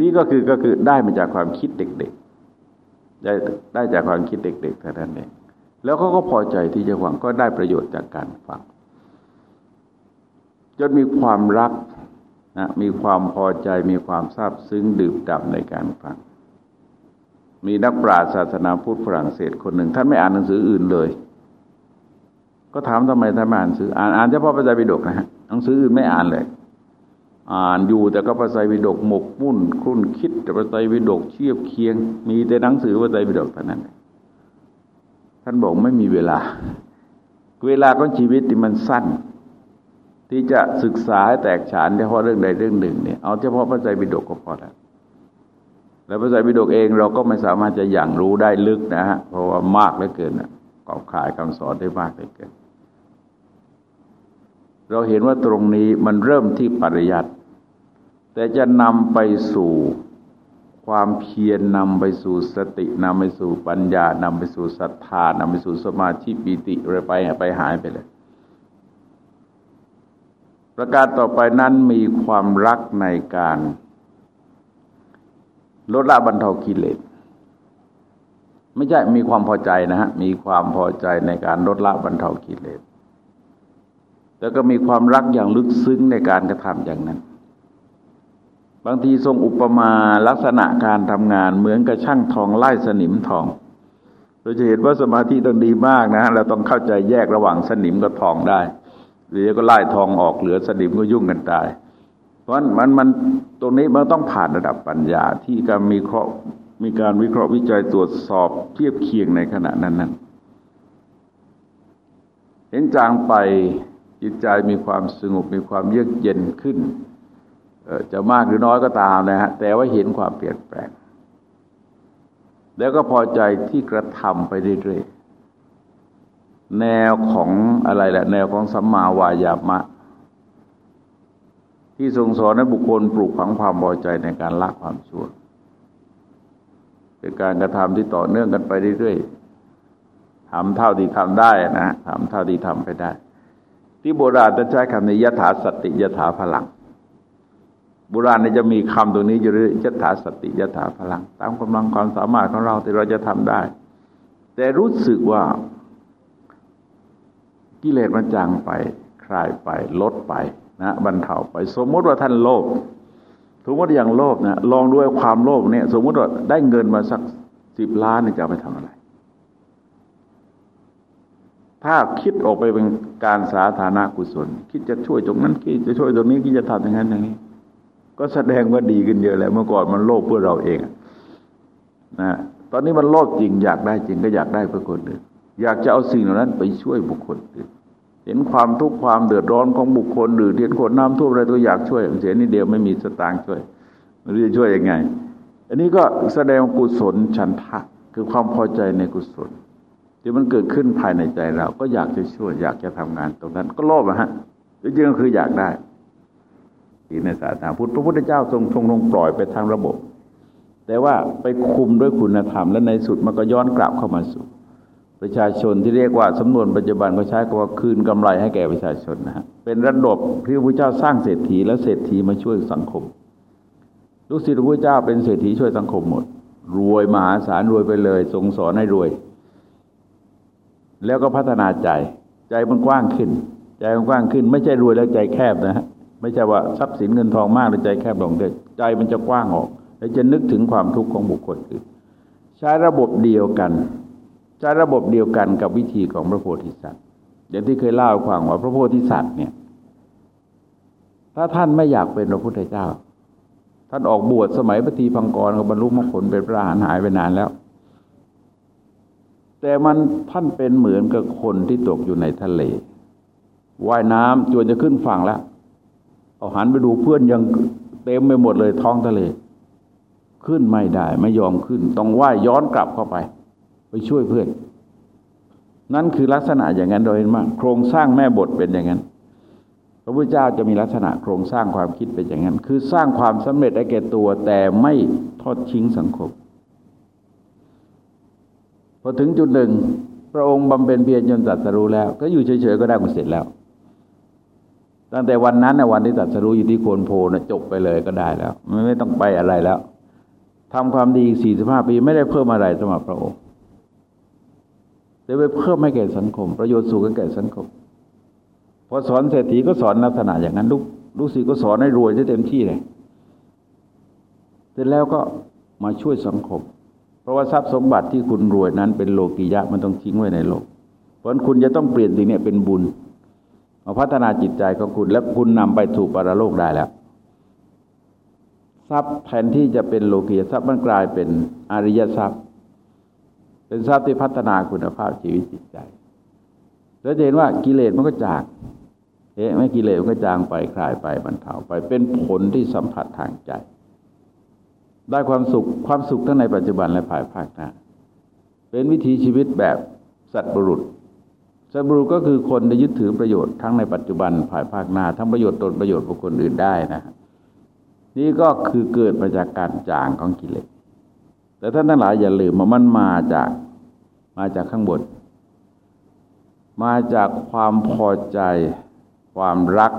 นี่ก็คือก็คือได้มาจากความคิดเด็กๆ ได้ได้จากความคิดเด็กๆเท่านั้นเองแล้วเขาก็พอใจที่จะฟังก็ได้ประโยชน์จากการฟังจนมีความรักนะมีความพอใจมีความซาบซึ้งดื่มด่ำในการฟัง มีนักปราชญ์ศาสนาพุทธฝรั่งเศสคนหนึ่ง ท่านไม่อ่านหนังสืออื่นเลย ก็ถามทำไมท่านไม่อ่านสืออ่านอ่านเฉพาะพระไตรปิฎกนะฮะหนังสืออื่นไม่อ่านเลย อ่านอยู่แต่ก็พระไตรปิฎกหมกมุ่นครุ่นคิดแต่พระไตรปิฎกเทียบเคียง มีแต่หนังสือพระไตรปิฎกเท่านั้นท่านบอกไม่มีเวลา เวลาของชีวิตที่มันสั้น ที่จะศึกษาแตกฉานเฉพาะเรื่องใดเรื่องหนึ่งเนี่ยเอาเฉพาะพระไตรปิฎกก็พอแล้วแล้วพระไตรปิฎกเองเราก็ไม่สามารถจะอย่างรู้ได้ลึกนะฮะเพราะว่ามากเหลือเกินนะกอบขายคำสอนได้มากเหลือเกิน เราเห็นว่าตรงนี้มันเริ่มที่ปริยัติแต่จะนำไปสู่ความเพียรนนำไปสู่สตินำไปสู่ปัญญานำไปสู่ศรัทธานำไปสู่สมาธิปิติอะไรไปไปหายไปเลย ประการต่อไปนั้นมีความรักในการ ลดละบรรเทากิเลสไม่ใช่มีความพอใจนะฮะ มีความพอใจในการลดละบรรเทากิเลส แล้วก็มีความรักอย่างลึกซึ้งในการกระทำอย่างนั้น บางทีทรงอุปมาลักษณะการทำงานเหมือนกับช่างทองไล่สนิมทอง เราจะเห็นว่าสมาธิต้องดีมากนะเราต้องเข้าใจแยกระหว่างสนิมกับทองได้หรือก็ไล่ทองออกเหลือสนิมก็ยุ่งกันตาย เพราะมันมันตรงนี้มันต้องผ่านระดับปัญญาที่การมีเคราะห์มีการวิเคราะห์วิจัยตรวจสอบเทียบเคียงในขณะนั้นนั้นเห็นจางไป จิตใจมีความสงบมีความเยือกเย็นขึ้นจะมากหรือน้อยก็ตามนะฮะแต่ว่าเห็นความเปลี่ยนแปลง แล้วก็พอใจที่กระทำไปเรื่อยๆแนวของอะไรแหละ แนวของสัมมาวายามะ ที่ทรงสอนให้บุคคลปลูกฝังความพอใจในการละความชั่วเป็นการกระทำที่ต่อเนื่องกันไปเรื่อยๆทำเท่าที่ทำได้นะทำเท่าที่ทำไปได้ ที่โบราณจะใช้คำในยถาสติยถาพลัง โบราณจะมีคำตรงนี้อยู่เรื่อยยถาสติยถาพลัง ตามกำลังความสามารถของเราที่เราจะทำได้ แต่รู้สึกว่ากิเลสมันจางไป คลายไป ลดไปนะบรรเทาไป สมมติว่าท่านโลภสมมติอย่างโลภนะลองด้วยความโลภเนี่ย สมมติว่าได้เงินมาสักสิบล้านนี่จะไปทำอะไร ถ้าคิดออกไปเป็นการสาธารณกุศล คิดจะช่วยตรงนั้นคิดจะช่วยตรงนี้คิดจะทำอย่างนั้นอย่างนี้ ก็แสดงว่าดีขึ้นเยอะแล้วเมื่อก่อนมันโลภเพื่อเราเองนะตอนนี้มันโลภจริงอยากได้จริงก็อยากได้เพื่อคนอื่นอยากจะเอาสิ่งเหล่านั้นไปช่วยบุคคลอื่นเห็นความทุกข์ความเดือดร้อนของบุคคลหรือเห็นคนน้ำท่วมอะไรตัวอยากช่วยเสียนิดเดียวไม่มีสตางค์ช่วยไม่รู้จะช่วยยังไง อันนี้ก็แสดงกุศลฉันทะคือความพอใจในกุศล ที่มันเกิดขึ้นภายในใจเรา ก็อยากจะช่วยอยากจะทำงานตรงนั้น ก็โลภอะฮะจริงๆก็คืออยากได้ที่ในศาสนาพุทธพระพุทธเจ้าทรงทรงลงปล่อยไปทางระบบ แต่ว่าไปคุมด้วยคุณธรรมและในสุดมันก็ย้อนกลับเข้ามาสู่ ประชาชนที่เรียกว่าสำนวนปัจจุบันก็ใช้คำว่าคืนกำไรให้แก่ประชาชนนะฮะเป็นระดบที่พระพุทธเจ้าสร้างเศรษฐีและเศรษฐีมาช่วยสังคม ลูกศิษย์พระพุทธเจ้าเป็นเศรษฐีช่วยสังคมหมด รวยมหาศาลรวยไปเลยทรงสอนให้รวย แล้วก็พัฒนาใจ ใจมันกว้างขึ้น ใจมันกว้างขึ้น ไม่ใช่รวยแล้วใจแคบนะฮะไม่ใช่ว่าทรัพย์สินเงินทองมากแล้วใจแคบลงเด็ใจมันจะกว้างออก แล้วจะนึกถึงความทุกข์ของบุคคลอื่นใช้ระบบเดียวกันใช้ระบบเดียวกันกับวิธีของพระโพธิสัตว์อย่างที่เคยเล่าความว่าพระโพธิสัตว์เนี่ยถ้าท่านไม่อยากเป็นพระพุทธเจ้า ท่านออกบวชสมัยปฏิพังกรกับบรรลุมรรคผลเป็นพระอรหันต์หายไปนานแล้ว แต่มันท่านเป็นเหมือนกับคนที่ตกอยู่ในทะเลว่ายน้ำจนจะขึ้นฝั่งแล้วเอาหันไปดูเพื่อนยังเต็มไปหมดเลยท้องทะเล ขึ้นไม่ได้ไม่ยอมขึ้น ต้องว่ายย้อนกลับเข้าไป ไปช่วยเพื่อน นั่นคือลักษณะอย่างนั้นโดยเห็นมากโครงสร้างแม่บทเป็นอย่างนั้น พระพุทธเจ้าจะมีลักษณะโครงสร้างความคิดเป็นอย่างนั้น คือสร้างความสำเร็จให้แก่ตัวแต่ไม่ทอดทิ้งสังคม พอถึงจุดหนึ่ง พระองค์บำเพ็ญเพียรจนตัดสรู้แล้ว ก็อยู่เฉยๆก็ได้มาเสร็จแล้ว ตั้งแต่วันนั้นนะวันที่ตัดสรู้อยู่ที่โคนโพนะจบไปเลยก็ได้แล้วไม่ไม่ต้องไปอะไรแล้วทำความดีสี่สิบห้าปีไม่ได้เพิ่มอะไรสำหรับพระองค์แต่ไปเพิ่มให้แก่สังคม ประโยชน์สูงแก่สังคมพอสอนเศรษฐีก็สอนลักษณะอย่างนั้นลูกลูกศิษย์ก็สอนให้รวยได้เต็มที่เลยเสร็จแล้วก็มาช่วยสังคม ราะว่าทรัพย์สมบัติที่คุณรวยนั้นเป็นโลกียะมันต้องทิ้งไว้ในโลก เพราะคุณจะต้องเปลี่ยนสิ่งนี้เป็นบุญมาพัฒนาจิตใจของคุณ และคุณนำไปถูกปรโลกได้แล้ว ทรัพย์แทนที่จะเป็นโลกียะทรัพย์มันกลายเป็นอริยทรัพย์ เป็นทรัพย์ที่พัฒนาคุณภาพชีวิตจิตใจ แล้วจะเห็นว่ากิเลสมันก็จางเอ๊ะไม่กิเลสมันก็จางไปคลายไปบรรเทาไปเป็นผลที่สัมผัสทางใจ ได้ความสุขความสุขทั้งในปัจจุบันและภายภาคหน้าเป็นวิถีชีวิตแบบสัตว์บุรุษ สัตว์บุรุษก็คือคนที่ยึดถือประโยชน์ทั้งในปัจจุบันภายภาคหน้าทั้งประโยชน์ตนประโยชน์บุคคลอื่นได้นะนี่ก็คือเกิดมาจากการจางของกิเลสแต่ท่านทั้งหลายอย่าลืมว่ามันมาจากมาจากข้างบน มาจากความพอใจความรัก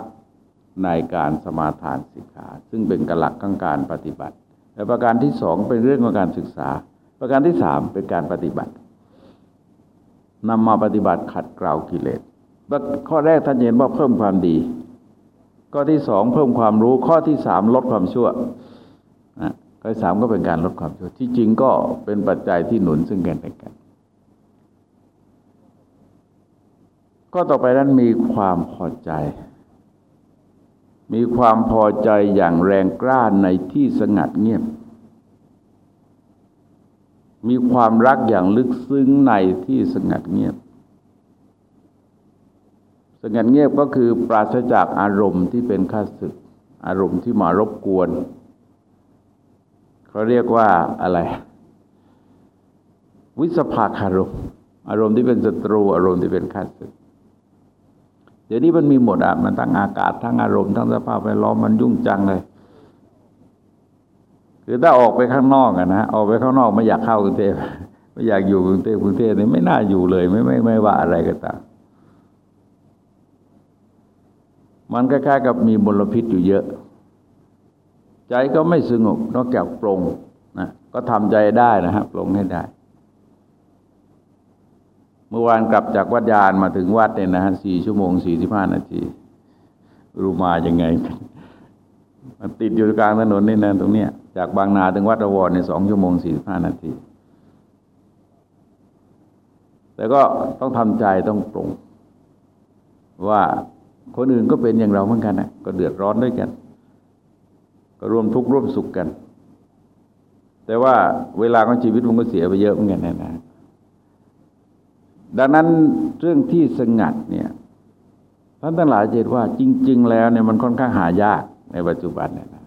ในการสมาทานสิกขา ซึ่งเป็นกหลักของการปฏิบัติ ประการที่สองเป็นเรื่องของการศึกษา ประการที่สามเป็นการปฏิบัตินำมาปฏิบัติขัดเกลากิเลสข้อแรกท่านเห็นว่าเพิ่มความดี ข้อที่สองเพิ่มความรู้ ข้อที่สามลดความชั่วข้อที่สามก็เป็นการลดความชั่ว ที่จริงก็เป็นปัจจัยที่หนุนซึ่งกันและกัน ก็ต่อไปนั้นมีความพอใจ มีความพอใจอย่างแรงกล้าในที่สงัดเงียบ มีความรักอย่างลึกซึ้งในที่สงัดเงียบ สงัดเงียบก็คือปราศจากอารมณ์ที่เป็นข้าศึก อารมณ์ที่มารบกวนเขาเรียกว่าอะไร วิสภาคารมอารมณ์ที่เป็นศัตรู อารมณ์ที่เป็นข้าศึก ดี๋ยวนี้มันมีหมดอะมันทั้งอากาศทั้งอารมณ์ทั้งสภาพแวดล้อมมันยุ่งจังเลย คือถ้าออกไปข้างนอกอะนะออกไปข้างนอกไม่อยากเข้ากรุงเทพไม่อยากอยู่กรุงเทพกรุงเทพนี่ไม่น่าอยู่เลย ไม่ไม่ไม่ว่าอะไรก็ตามมันคล้ายๆกับมีมลพิษอยู่เยอะ ใจก็ไม่สงบนอกจากปรงนะก็ทำใจได้นะฮะปรงให้ได้ เมื่อวานกลับจากวัดยานมาถึงวัดเนี่ยนะฮะสี่ชั่วโมงสี่สิบห้านาทีรู้มายังไง มันติดอยู่กลางถนนนี่นะตรงเนี้ยจากบางนาถึงวัดอวรในสองชั่วโมงสี่สิบห้านาทีแต่ก็ต้องทำใจต้องปรงว่าคนอื่นก็เป็นอย่างเราเหมือนกันนะก็เดือดร้อนด้วยกัน ก็ร่วมทุกข์ร่วมสุขกัน แต่ว่าเวลาของชีวิตมันก็เสียไปเยอะเหมือนกันนะนะ ดังนั้นเรื่องที่สงัดเนี่ยท่านทั้งหลายเห็นว่าจริง ๆ แล้วเนี่ยมันค่อนข้างหายากในปัจจุบันเนี่ยนะ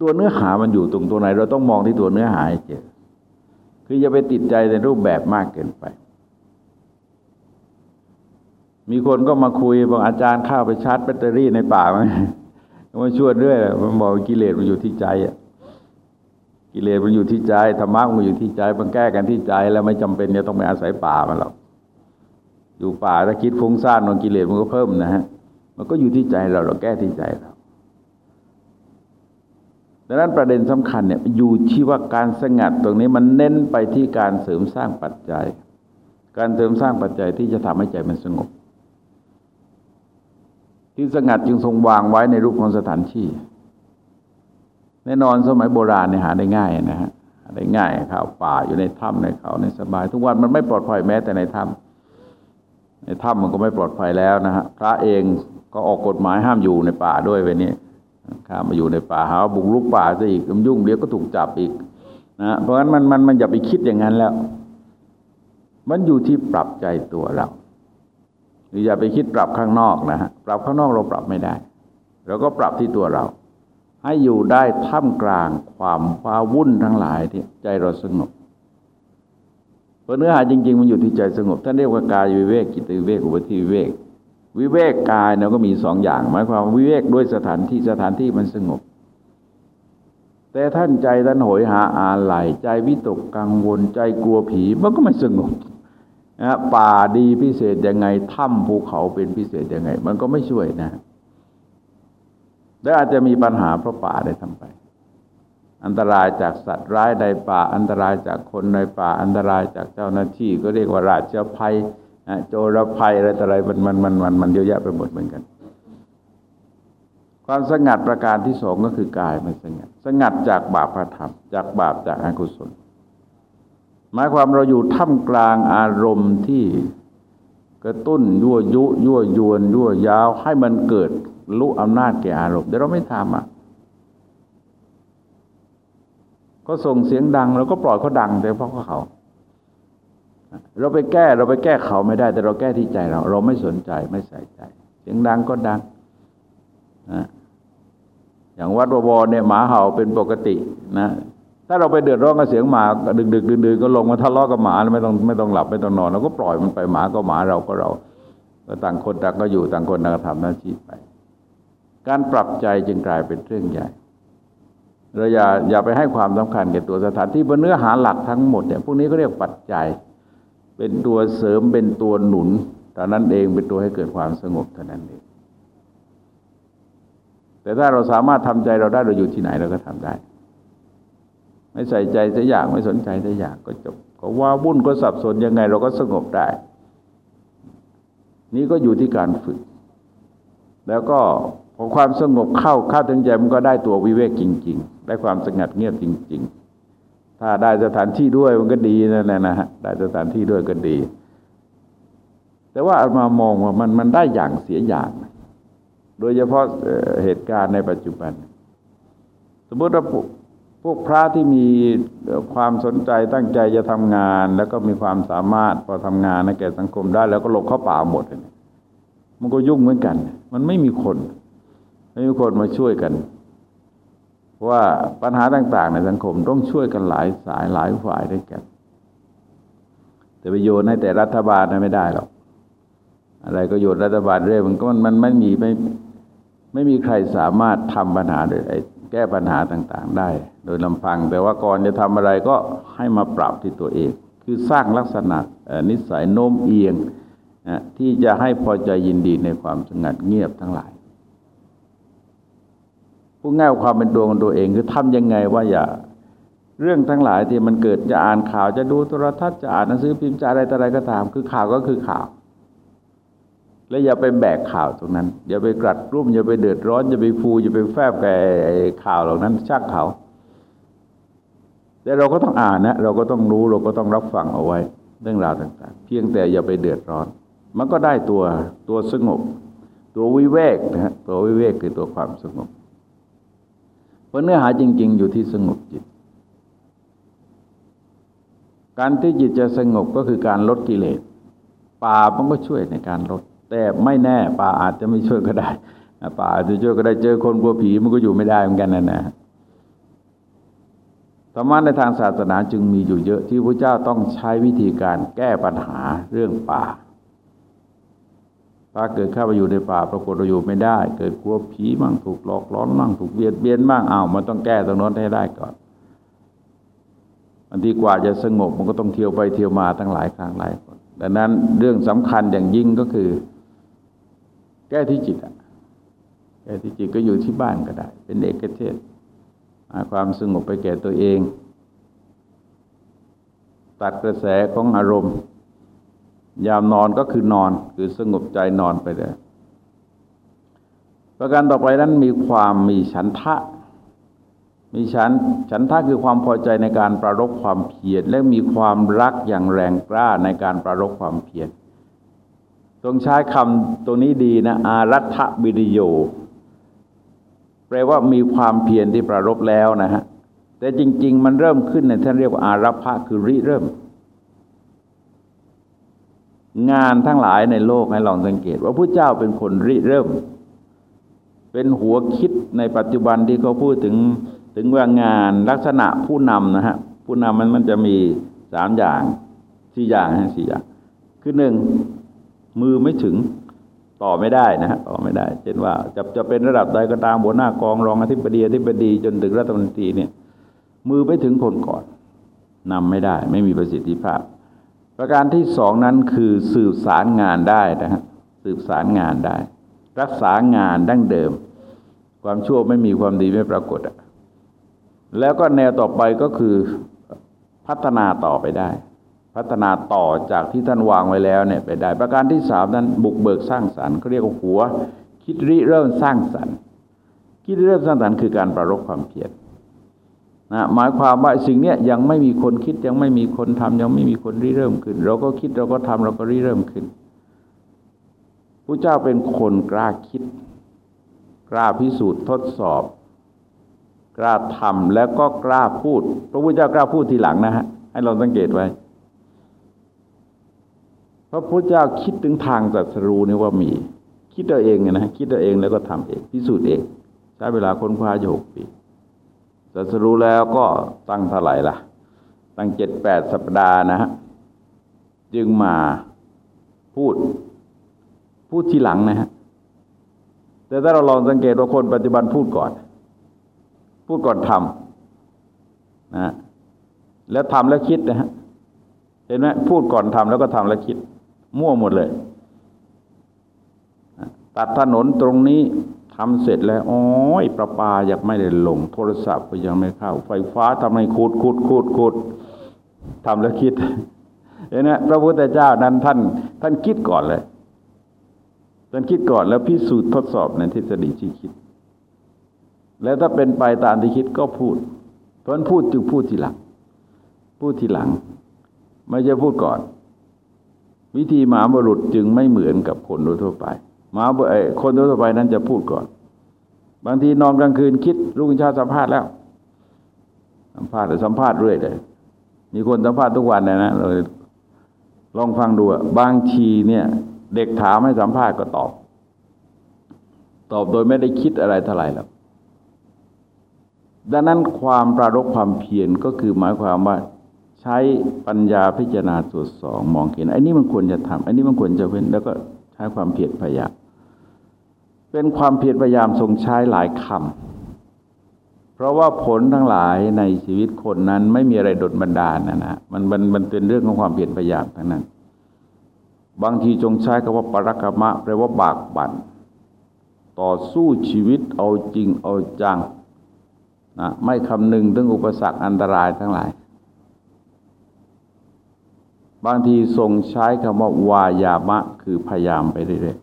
ตัวเนื้อหามันอยู่ตรงตัวไหน เราต้องมองที่ตัวเนื้อหาให้เจอคืออย่าไปติดใจในรูปแบบมากเกินไป มีคนก็มาคุยบอกอาจารย์ข้าไปชาร์จแบตเตอรี่ในป่าไหมมาช่วยด้วยมันบอกกิเลสมันอยู่ที่ใจอะ กิเลสมันอยู่ที่ใจธรรมะมันอยู่ที่ใจมันแก้กันที่ใจแล้วไม่จำเป็นจะต้องไปอาศัยป่ามันหรอกอยู่ป่าถ้าคิดฟุ้งซ่านของกิเลสมันก็เพิ่มนะฮะมันก็อยู่ที่ใจเราเราแก้ที่ใจเราดังนั้นประเด็นสำคัญเนี่ยอยู่ที่ว่าการสงัดตรงนี้มันเน้นไปที่การเสริมสร้างปัจจัย การเสริมสร้างปัจจัยที่จะทำให้ใจมันสงบ ที่สงัดจึงทรงวางไว้ในรูปของสถานที่ แน่นอนสมัยโบราณเนี่ยหาได้ง่ายนะฮะได้ง่ายข่าวป่าอยู่ในถ้ำในเขาในสบาย ทุกวันมันไม่ปลอดภัยแม้แต่ในถ้ำในถ้ำมันก็ไม่ปลอดภัยแล้วนะฮะพระเองก็ออกกฎหมายห้ามอยู่ในป่าด้วยเวนี้ข้ามาอยู่ในป่าหาบุกรุกป่าซะอีกยุ่งเดี๋ยวก็ถูกจับอีกนะเพราะฉะนั้นมันมันมันอย่าไปคิดอย่างนั้นแล้ว มันอยู่ที่ปรับใจตัวเราหรืออย่าไปคิดปรับข้างนอกนะฮะปรับข้างนอกเราปรับไม่ได้เราก็ปรับที่ตัวเรา ให้อยู่ได้ท่ามกลางความว้าวุ่นทั้งหลายที่ใจเราสงบเพราะเนื้อหาจริง ๆ มันอยู่ที่ใจสงบท่านเรียกว่ากายวิเวกกิตวิเวกอุปธิวิเวก วิเวกกายเราก็มีสองอย่าง หมายความวิเวกด้วยสถานที่สถานที่มันสงบ แต่ท่านใจท่านโหยหาอาลัยใจวิตกกังวลใจกลัวผีมันก็ไม่สงบนะป่าดีพิเศษยังไงถ้ำภูเขาเป็นพิเศษยังไง มันก็ไม่ช่วยนะ และอาจจะมีปัญหาเพราะป่าได้ทำไป อันตรายจากสัตว์ร้ายในป่า อันตรายจากคนในป่า อันตรายจากเจ้าหน้าที่ ก็เรียกว่าราชภัยโจรภัยอะไรต่ออะไรมันมันมันมันมันเยอะแยะไปหมดเหมือนกัน ความสงัดประการที่สองก็คือกายมันสงัด สงัดจากบาปพระธรรม จากบาปจากอกุศล หมายความเราอยู่ท่ามกลางอารมณ์ที่กระตุ้นยั่วยุยั่วยวนยั่วยาวให้มันเกิด รู้อำนาจแก่อารมณ์แต่เราไม่ทำอะก็ส่งเสียงดังเราก็ปล่อยเขาดังแต่เพราะเขา เราไปแก้เราไปแก้เขาไม่ได้ แต่เราแก้ที่ใจเรา เราไม่สนใจไม่ใส่ใจ เสียงดังก็ดังนะอย่างวัดบวรเนี่ยหมาเห่าเป็นปกตินะถ้าเราไปเดือดร้อนกับเสียงหมาดึกดึกดื่นก็ลงมาทะเลาะกับหมาไม่ต้องไม่ต้องหลับไม่ต้องนอนเราก็ปล่อยมันไปหมาก็หมาเราก็เรา ก็ต่างคนต่างก็อยู่ต่างคนต่างทำหน้าที่ไป การปรับใจจึงกลายเป็นเรื่องใหญ่เราอย่าอย่าไปให้ความสำคัญแก่ตัวสถานที่บนเนื้อหาหลักทั้งหมดเนี่ยพวกนี้ก็เรียกปัจจัย เป็นตัวเสริมเป็นตัวหนุนแต่นั้นเองเป็นตัวให้เกิดความสงบเท่านั้นเองแต่ถ้าเราสามารถทำใจเราได้เราอยู่ที่ไหนเราก็ทำได้ ไม่ใส่ใจสักอย่างไม่สนใจสักอย่างก็จบก็ว่าวุ่นก็สับสนยังไง เราก็สงบได้ นี่ก็อยู่ที่การฝึก แล้วก็ พอความสงบเข้าเข้าถึงใจมันก็ได้ตัววิเวกจริง ๆ ได้ความสงัดเงียบจริง ๆ ถ้าได้สถานที่ด้วยมันก็ดีนั่นแหละนะฮะได้สถานที่ด้วยก็ดี แต่ว่าเอามามองว่ามันมันได้อย่างเสียอย่าง โดยเฉพาะเหตุการณ์ในปัจจุบัน สมมติว่าพวกพระที่มีความสนใจตั้งใจจะทำงาน แล้วก็มีความสามารถพอทำงานในแก่สังคมได้ แล้วก็หลบเข้าป่าหมด มันก็ยุ่งเหมือนกัน มันไม่มีคน ม่มีคนมาช่วยกัน ว่าปัญหาต่าง ๆ ในสังคมต้องช่วยกันหลายสายหลายฝ่ายด้วยกัน แต่ไปโยนให้แต่รัฐบาลไม่ได้หรอกอะไรก็โยนรัฐบาลเรื่อยมันก็มันไม่มีไม่ไม่มีใครสามารถทำปัญหาโดยแก้ปัญหาต่างๆ ได้ โดยลำพัง แต่ว่าก่อนจะทำอะไรก็ให้มาปรับที่ตัวเอง คือสร้างลักษณะนิสัยโน้มเอียงที่จะให้พอใจยินดีในความสงัดเงียบทั้งหลาย ผู้ง่ายความเป็นตัวของตัวเองคือทำยังไงว่าอย่าเรื่องทั้งหลายที่มันเกิดจะอ่านข่าวจะดูโทรทัศน์จะอ่านหนังสือพิมพ์จะอะไรต่ออะไรก็ตาม คือข่าวก็คือข่าว และอย่าไปแบกข่าวตรงนั้น อย่าไปกรัดรุ่มอย่าไปเดือดร้อนอย่าไปฟูอย่าไปแฝบแกข่าวเหล่านั้นชักเขาแต่เราก็ต้องอ่านนะเราก็ต้องรู้เราก็ต้องรับฟังเอาไว้ เรื่องราวต่าง ๆ เพียงแต่อย่าไปเดือดร้อน มันก็ได้ตัวตัวสงบ ตัววิเวกนะฮะตัววิเวกคือตัวความสงบ ราะเนื้อหาจริง ๆ อยู่ที่สงบจิต การที่จิตจะสงบก็คือการลดกิเลสป่ามันก็ช่วยในการลด แต่ไม่แน่ป่าอาจจะไม่ช่วยก็ได้ป่าอาจจะช่วยก็ได้เจอคนกลัวผีมันก็อยู่ไม่ได้เหมือนกันนะนะธรรมะในทางศาสนาจึงมีอยู่เยอะที่พระเจ้าต้องใช้วิธีการแก้ปัญหาเรื่องป่า ถ้าเกิดเข้าไปอยู่ในป่าปรากฏเราอยู่ไม่ได้ เกิดกลัวผีมั่งถูกหลอกล้อนมั่งถูกเบียดเบียนมั่งอ้าวมันต้องแก้ตรงนั้นให้ได้ก่อนอันที่กว่าจะสงบมันก็ต้องเที่ยวไปเที่ยวมาตั้งหลายครั้งหลายคนดังนั้นเรื่องสำคัญอย่างยิ่งก็คือ แก้ที่จิตอะแก้ที่จิตก็อยู่ที่บ้านก็ได้ เป็นเอกเทศหาความสงบไปแก่ตัวเอง ตัดกระแสของอารมณ์ ยามนอนก็คือนอนคือสงบใจนอนไปเลยประการต่อไปนั้นมีความมีฉันทะ มีฉันฉันทะคือความพอใจในการประรบความเพียรและมีความรักอย่างแรงกล้าในการประรบความเพียรตรงใช้คำตรงนี้ดีนะอารัฐบิริโยแปลว่ามีความเพียรที่ประรบแล้วนะฮะแต่จริง ๆ มันเริ่มขึ้นในท่านเรียกว่าอารัพะคือริเริ่ม งานทั้งหลายในโลกให้ลองสังเกต ว่าพระเจ้าเป็นคนริเริ่ม เป็นหัวคิดในปัจจุบันที่เขาพูดถึงถึงว่างานลักษณะผู้นำนะฮะผู้นำมันมันจะมีสามอย่างสี่อย่างฮะสี่อย่าง คือหนึ่งมือไม่ถึงต่อไม่ได้นะฮะต่อไม่ได้ เช่นว่าจะจะเป็นระดับใดก็ตามหัวหน้ากองรองอธิบดีอธิบดีจนถึงรัฐมนตรีเนี่ย มือไม่ถึงคนก่อนนำไม่ได้ ไม่มีประสิทธิภาพ ประการที่สองนั้นคือสืบสารงานได้นะฮะสืบสารงานได้ รักษางานดั้งเดิม ความชั่วไม่มีความดีไม่ปรากฏอะแล้วก็แนวต่อไปก็คือพัฒนาต่อไปได้ พัฒนาต่อจากที่ท่านวางไว้แล้วเนี่ยไปได้ ประการที่สามนั้นบุกเบิกสร้างสรรค์เขาเรียกว่าหัว คิดริเริ่มสร้างสรรค์คิดริเริ่มสร้างสรรค์คือการประรบความเพียร นะหมายความว่าสิ่งเนี้ยยังไม่มีคนคิดยังไม่มีคนทำยังไม่มีคนริเริ่มขึ้น เราก็คิดเราก็ทำเราก็ริเริ่มขึ้นพระเจ้าเป็นคนกล้าคิด กล้าพิสูจน์ทดสอบ กล้าทำแล้วก็กล้าพูด พระพุทธเจ้ากล้าพูดทีหลังนะฮะให้เราสังเกตไว้พระพุทธเจ้าคิดถึงทางจัสรูนี่ว่ามี คิดตัวเองนะคิดตัวเองแล้วก็ทำเองพิสูจน์เองใช้เวลาค้นคว้าอยู่หกปี แต่สรู้แล้วก็ตั้งเท่าไหร่ล่ะ ตั้งเจ็ดแปดสัปดาห์นะฮะจึงมาพูด พูดทีหลังนะฮะ แต่ถ้าเราลองสังเกตว่าคนปัจจุบันพูดก่อน พูดก่อนทำนะแล้วทำแล้วคิดนะฮะเห็นไหมพูดก่อนทำแล้วก็ทำแล้วคิด มั่วหมดเลย ตัดถนนตรงนี้ ทำเสร็จแล้วโอ๋อยประปายังไม่ได้ลง โทรศัพท์ก็ยังไม่เข้า ไฟฟ้าทำให้ขุดขุดขุดขุดทำแล้วคิดเห็นไหมพระพุทธเจ้านั้นท่าน ท่านคิดก่อนเลยท่านคิดก่อนแล้วพิสูจน์ทดสอบในทฤษฎีที่คิด แล้วถ้าเป็นไปตามที่คิดก็พูด เพราะนั้นพูดจึงพูดทีหลัง พูดทีหลัง ไม่ใช่พูดก่อน วิธีหมาบรุษจึงไม่เหมือนกับคนโดยทั่วไป หมาคนทั่วไปนั้นจะพูดก่อน บางทีนอนกลางคืนคิดรุ่งเช้าสัมภาษณ์แล้ว สัมภาษณ์สัมภาษณ์เรื่อยเลย มีคนสัมภาษณ์ทุกวันนะนะเราลองฟังดูบางทีเนี่ย เด็กถามให้สัมภาษณ์ก็ตอบ ตอบโดยไม่ได้คิดอะไรเท่าไหร่หรอกดังนั้นความปรารบความเพียรก็คือหมายความว่าใช้ปัญญาพิจารณาตรวจสอบมองเห็นไอ้นี่มันควรจะทำไอ้นี่มันควรจะเว้นแล้วก็ใช้ความเพียรพยายาม เป็นความเพียรพยายามทรงใช้หลายคำเพราะว่าผลทั้งหลายในชีวิตคนนั้นไม่มีอะไรดดบันดาลนะนะมันมันมันเป็นเรื่องของความเพียรพยายามทั้งนั้น บางทีจงใช้คำว่าปรักมะแปลว่าบากบั่นต่อสู้ชีวิตเอาจริงเอาจังนะไม่คำนึงถึงอุปสรรคอันตรายทั้งหลาย บางทีทรงใช้คำว่าวายามะ คือพยายามไปเรื่อย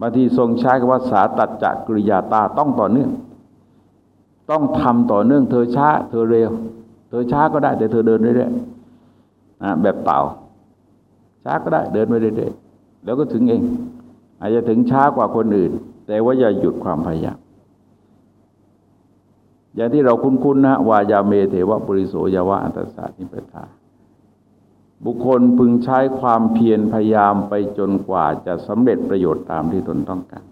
บางทีทรงใช้คำว่าสาตัดจักริยาตาต้องต่อเนื่อง ต้องทำต่อเนื่อง เธอช้า เธอเร็ว เธอช้าก็ได้ แต่เธอเดินเรื่อยๆนะแบบเต่า ช้าก็ได้เดินไปเรื่อยๆแล้วก็ถึงเอง อาจจะถึงช้ากว่าคนอื่น แต่ว่าอย่าหยุดความพยายามอย่างที่เราคุ้นๆนะวายาเมเทวะปริโสยาวะอันตสานิปทา บุคคลพึงใช้ความเพียรพยายามไปจนกว่าจะสำเร็จประโยชน์ตามที่ตนต้องการ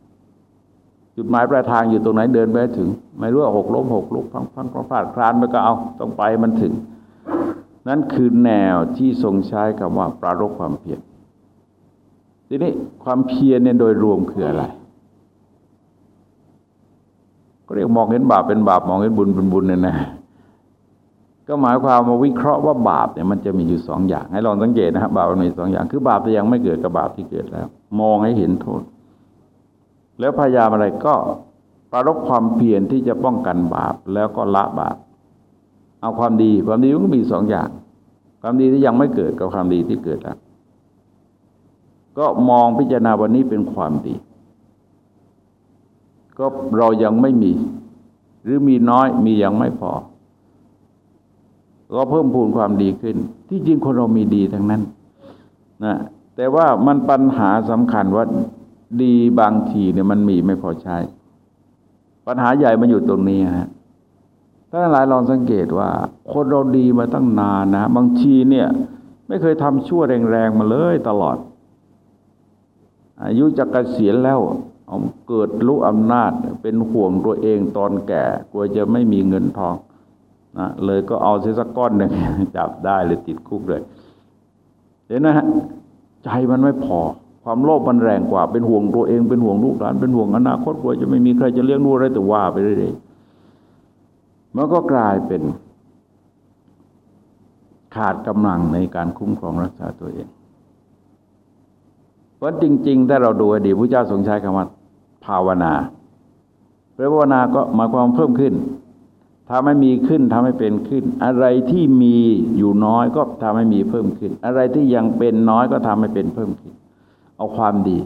จุดหมายปลายทางอยู่ตรงไหนเดินไปถึง ไม่รู้ว่าหกล้มหกลุกพังพังพลาดคลานไปก็เอาต้องไปมันถึง นั่นคือแนวที่ทรงใช้คำว่าปรารบความเพียรทีนี้ความเพียรเนี่ยโดยรวมคืออะไร ก็เรียกมองเห็นบาปเป็นบาปมองเห็นบุญเป็นบุญเนี่ยนะ ก็หมายความมาวิเคราะห์ว่าบาปเนี่ยมันจะมีอยู่สองอย่าง ให้ลองสังเกตนะครับบาปมันมีสองอย่าง คือบาปที่ยังไม่เกิดกับบาปที่เกิดแล้ว มองให้เห็นโทษ แล้วพยายามอะไรก็ประรบความเพียรที่จะป้องกันบาปแล้วก็ละบาปเอาความดีความดีมันก็มีสองอย่าง ความดีที่ยังไม่เกิดกับความดีที่เกิดแล้วก็มองพิจารณาวันนี้เป็นความดี ก็เรายังไม่มี หรือมีน้อยมียังไม่พอ ก็เพิ่มพูนความดีขึ้น ที่จริงคนเรามีดีทั้งนั้นนะแต่ว่ามันปัญหาสำคัญว่าดีบางทีเนี่ยมันมีไม่พอใช้ ปัญหาใหญ่มันอยู่ตรงนี้ฮะถ้านหลายลองสังเกตว่า คนเราดีมาตั้งนานนะบางทีเนี่ย ไม่เคยทำชั่วแรงๆมาเลยตลอด อายุจะกะเกษียณแล้วเเกิดรู้อำนาจเป็นห่วงตัวเองตอนแก่ กลัวจะไม่มีเงินทอง นะเลยก็เอาเสียสักก้อนหนึ่งจับได้เลยติดคุกเลยเห็นนะฮะใจมันไม่พอ ความโลภมันแรงกว่าเป็นห่วงตัวเองเป็นห่วงลูกหลานเป็นห่วงอนาคตกลัวจะไม่มีใครจะเลี้ยงดูอะไรแต่ว่าไปเรื่อยๆมันก็กลายเป็นขาดกำลังในการคุ้มครองรักษาตัวเอง เพราะจริงๆ ถ้าเราดูอดีตพระเจ้าทรงใช้คำว่าภาวนาพระภาวนาก็หมายความเพิ่มขึ้น ทำให้มีขึ้นทำให้เป็นขึ้น อะไรที่มีอยู่น้อยก็ทำให้มีเพิ่มขึ้น อะไรที่ยังเป็นน้อยก็ทำให้เป็นเพิ่มขึ้น เอาความดี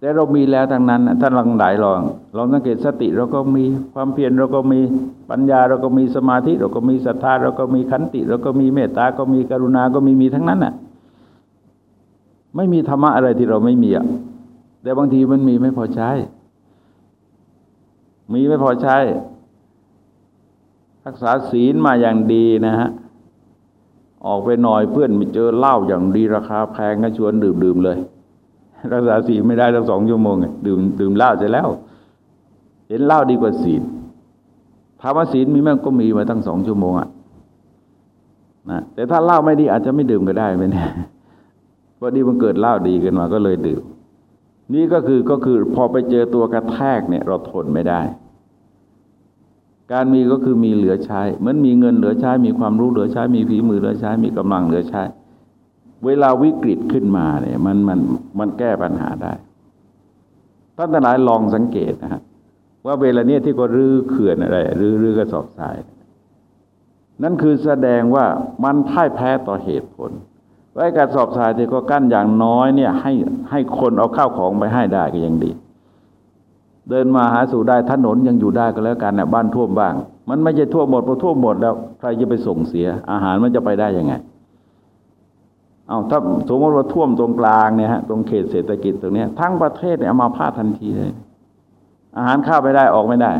แต่เรามีแล้วทั้งนั้นท่านลังหลายลองลองสังเกตสติเราก็มีความเพียรเราก็มีปัญญาเราก็มีสมาธิ เราก็มีศรัทธาเราก็มีขันติ เราก็มีเมตตาก็มีกรุณาก็มีมีทั้งนั้นน่ะไม่มีธรรมะอะไรที่เราไม่มีอะแต่บางทีมันมีไม่พอใช้ มีไม่พอใช้ รักษาศีลมาอย่างดีนะฮะ ออกไปหน่อยเพื่อนไปเจอเหล้าอย่างดีราคาแพงก็ชวนดื่มดื่มเลย รักษาศีลไม่ได้ตั้งสองชั่วโมงดื่มดื่มเหล้าจะแล้ว เห็นเหล้าดีกว่าศีลถามว่าศีลมีมั้งก็มีมาตั้งสองชั่วโมงอะนะแต่ถ้าเหล้าไม่ดีอาจจะไม่ดื่มก็ได้ไหม่แน่ยพอดีมันเกิดเหล้าดีกันมาก็เลยดื่ม นี่ก็คือก็คือพอไปเจอตัวกระแทกเนี่ย เราทนไม่ได้ การมีก็คือมีเหลือใช้เหมือนมีเงินเหลือใช้ มีความรู้เหลือใช้ มีฝีมือเหลือใช้ มีกำลังเหลือใช้ เวลาวิกฤตขึ้นมาเนี่ยมันมันมันแก้ปัญหาได้ท่านทั้งหลายลองสังเกตนะฮะว่าเวลาเนี้ยที่ก็รื้อเขื่อนอะไรรื้อรื้อกระสอบทราย นั่นคือแสดงว่ามันพ่ายแพ้ต่อเหตุผลไว้การสอบทรายที่ก็กั้นอย่างน้อยเนี่ยให้ให้คนเอาข้าวของไปให้ได้ก็ยังดี เดินมาหาสู่ได้ถนนยังอยู่ได้ก็แล้วกันเนี่ยบ้านท่วมบ้าง มันไม่ใช่ท่วมหมดพอท่วมหมดแล้วใครจะไปส่งเสีย อาหารมันจะไปได้ยังไงเอาถ้าสมมติว่าท่วมตรงกลางเนี่ยฮะตรงเขตเศรษฐกิจตรงนี้ทั้งประเทศเนี่ยมาพาดทันทีเลย อาหารข้าวไปได้ออกไม่ได้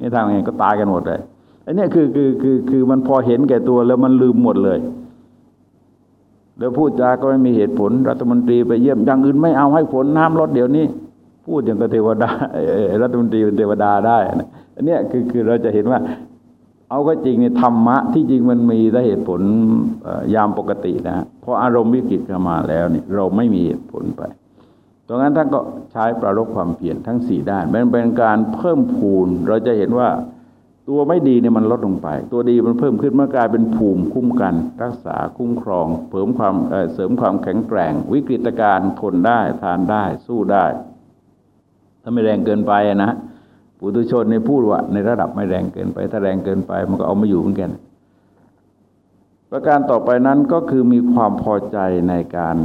นี่ทางไงก็ตายกันหมดเลยอันนี้คือคือคือคือมันพอเห็นแก่ตัวแล้วมันลืมหมดเลยแล้วพูดจาก็ไม่มีเหตุผล รัฐมนตรีไปเยี่ยมอย่างอื่นไม่เอาให้ฝนน้ำลดเดี๋ยวนี้ พูดอย่างกับเทวดารัฐมนตรีเป็นเทวดาได้อันนี้คือคือเราจะเห็นว่า เอาก็จริงในธรรมะที่จริงมันมีได้เหตุผลยามปกตินะพออารมณ์วิกฤตเข้ามาแล้วเนี่ยเราไม่มีเหตุผลไปตรงนั้นท่านก็ใช้ประรบความเพียรทั้งสี่ด้านมันเป็นการเพิ่มพูนเราจะเห็นว่าตัวไม่ดีเนี่ยมันลดลงไป ตัวดีมันเพิ่มขึ้นเมื่อกลายเป็นภูมิคุ้มกัน รักษาคุ้มครองเสริมความเสริมความแข็งแกร่ง วิกฤตการณ์ทนได้ทานได้สู้ได้ ถ้าไม่แรงเกินไปนะปุถุชนในพูดว่า ในระดับไม่แรงเกินไป ถ้าแรงเกินไป มันก็เอามาอยู่เหมือนกัน ประการต่อไปนั้นก็คือมีความพอใจในการ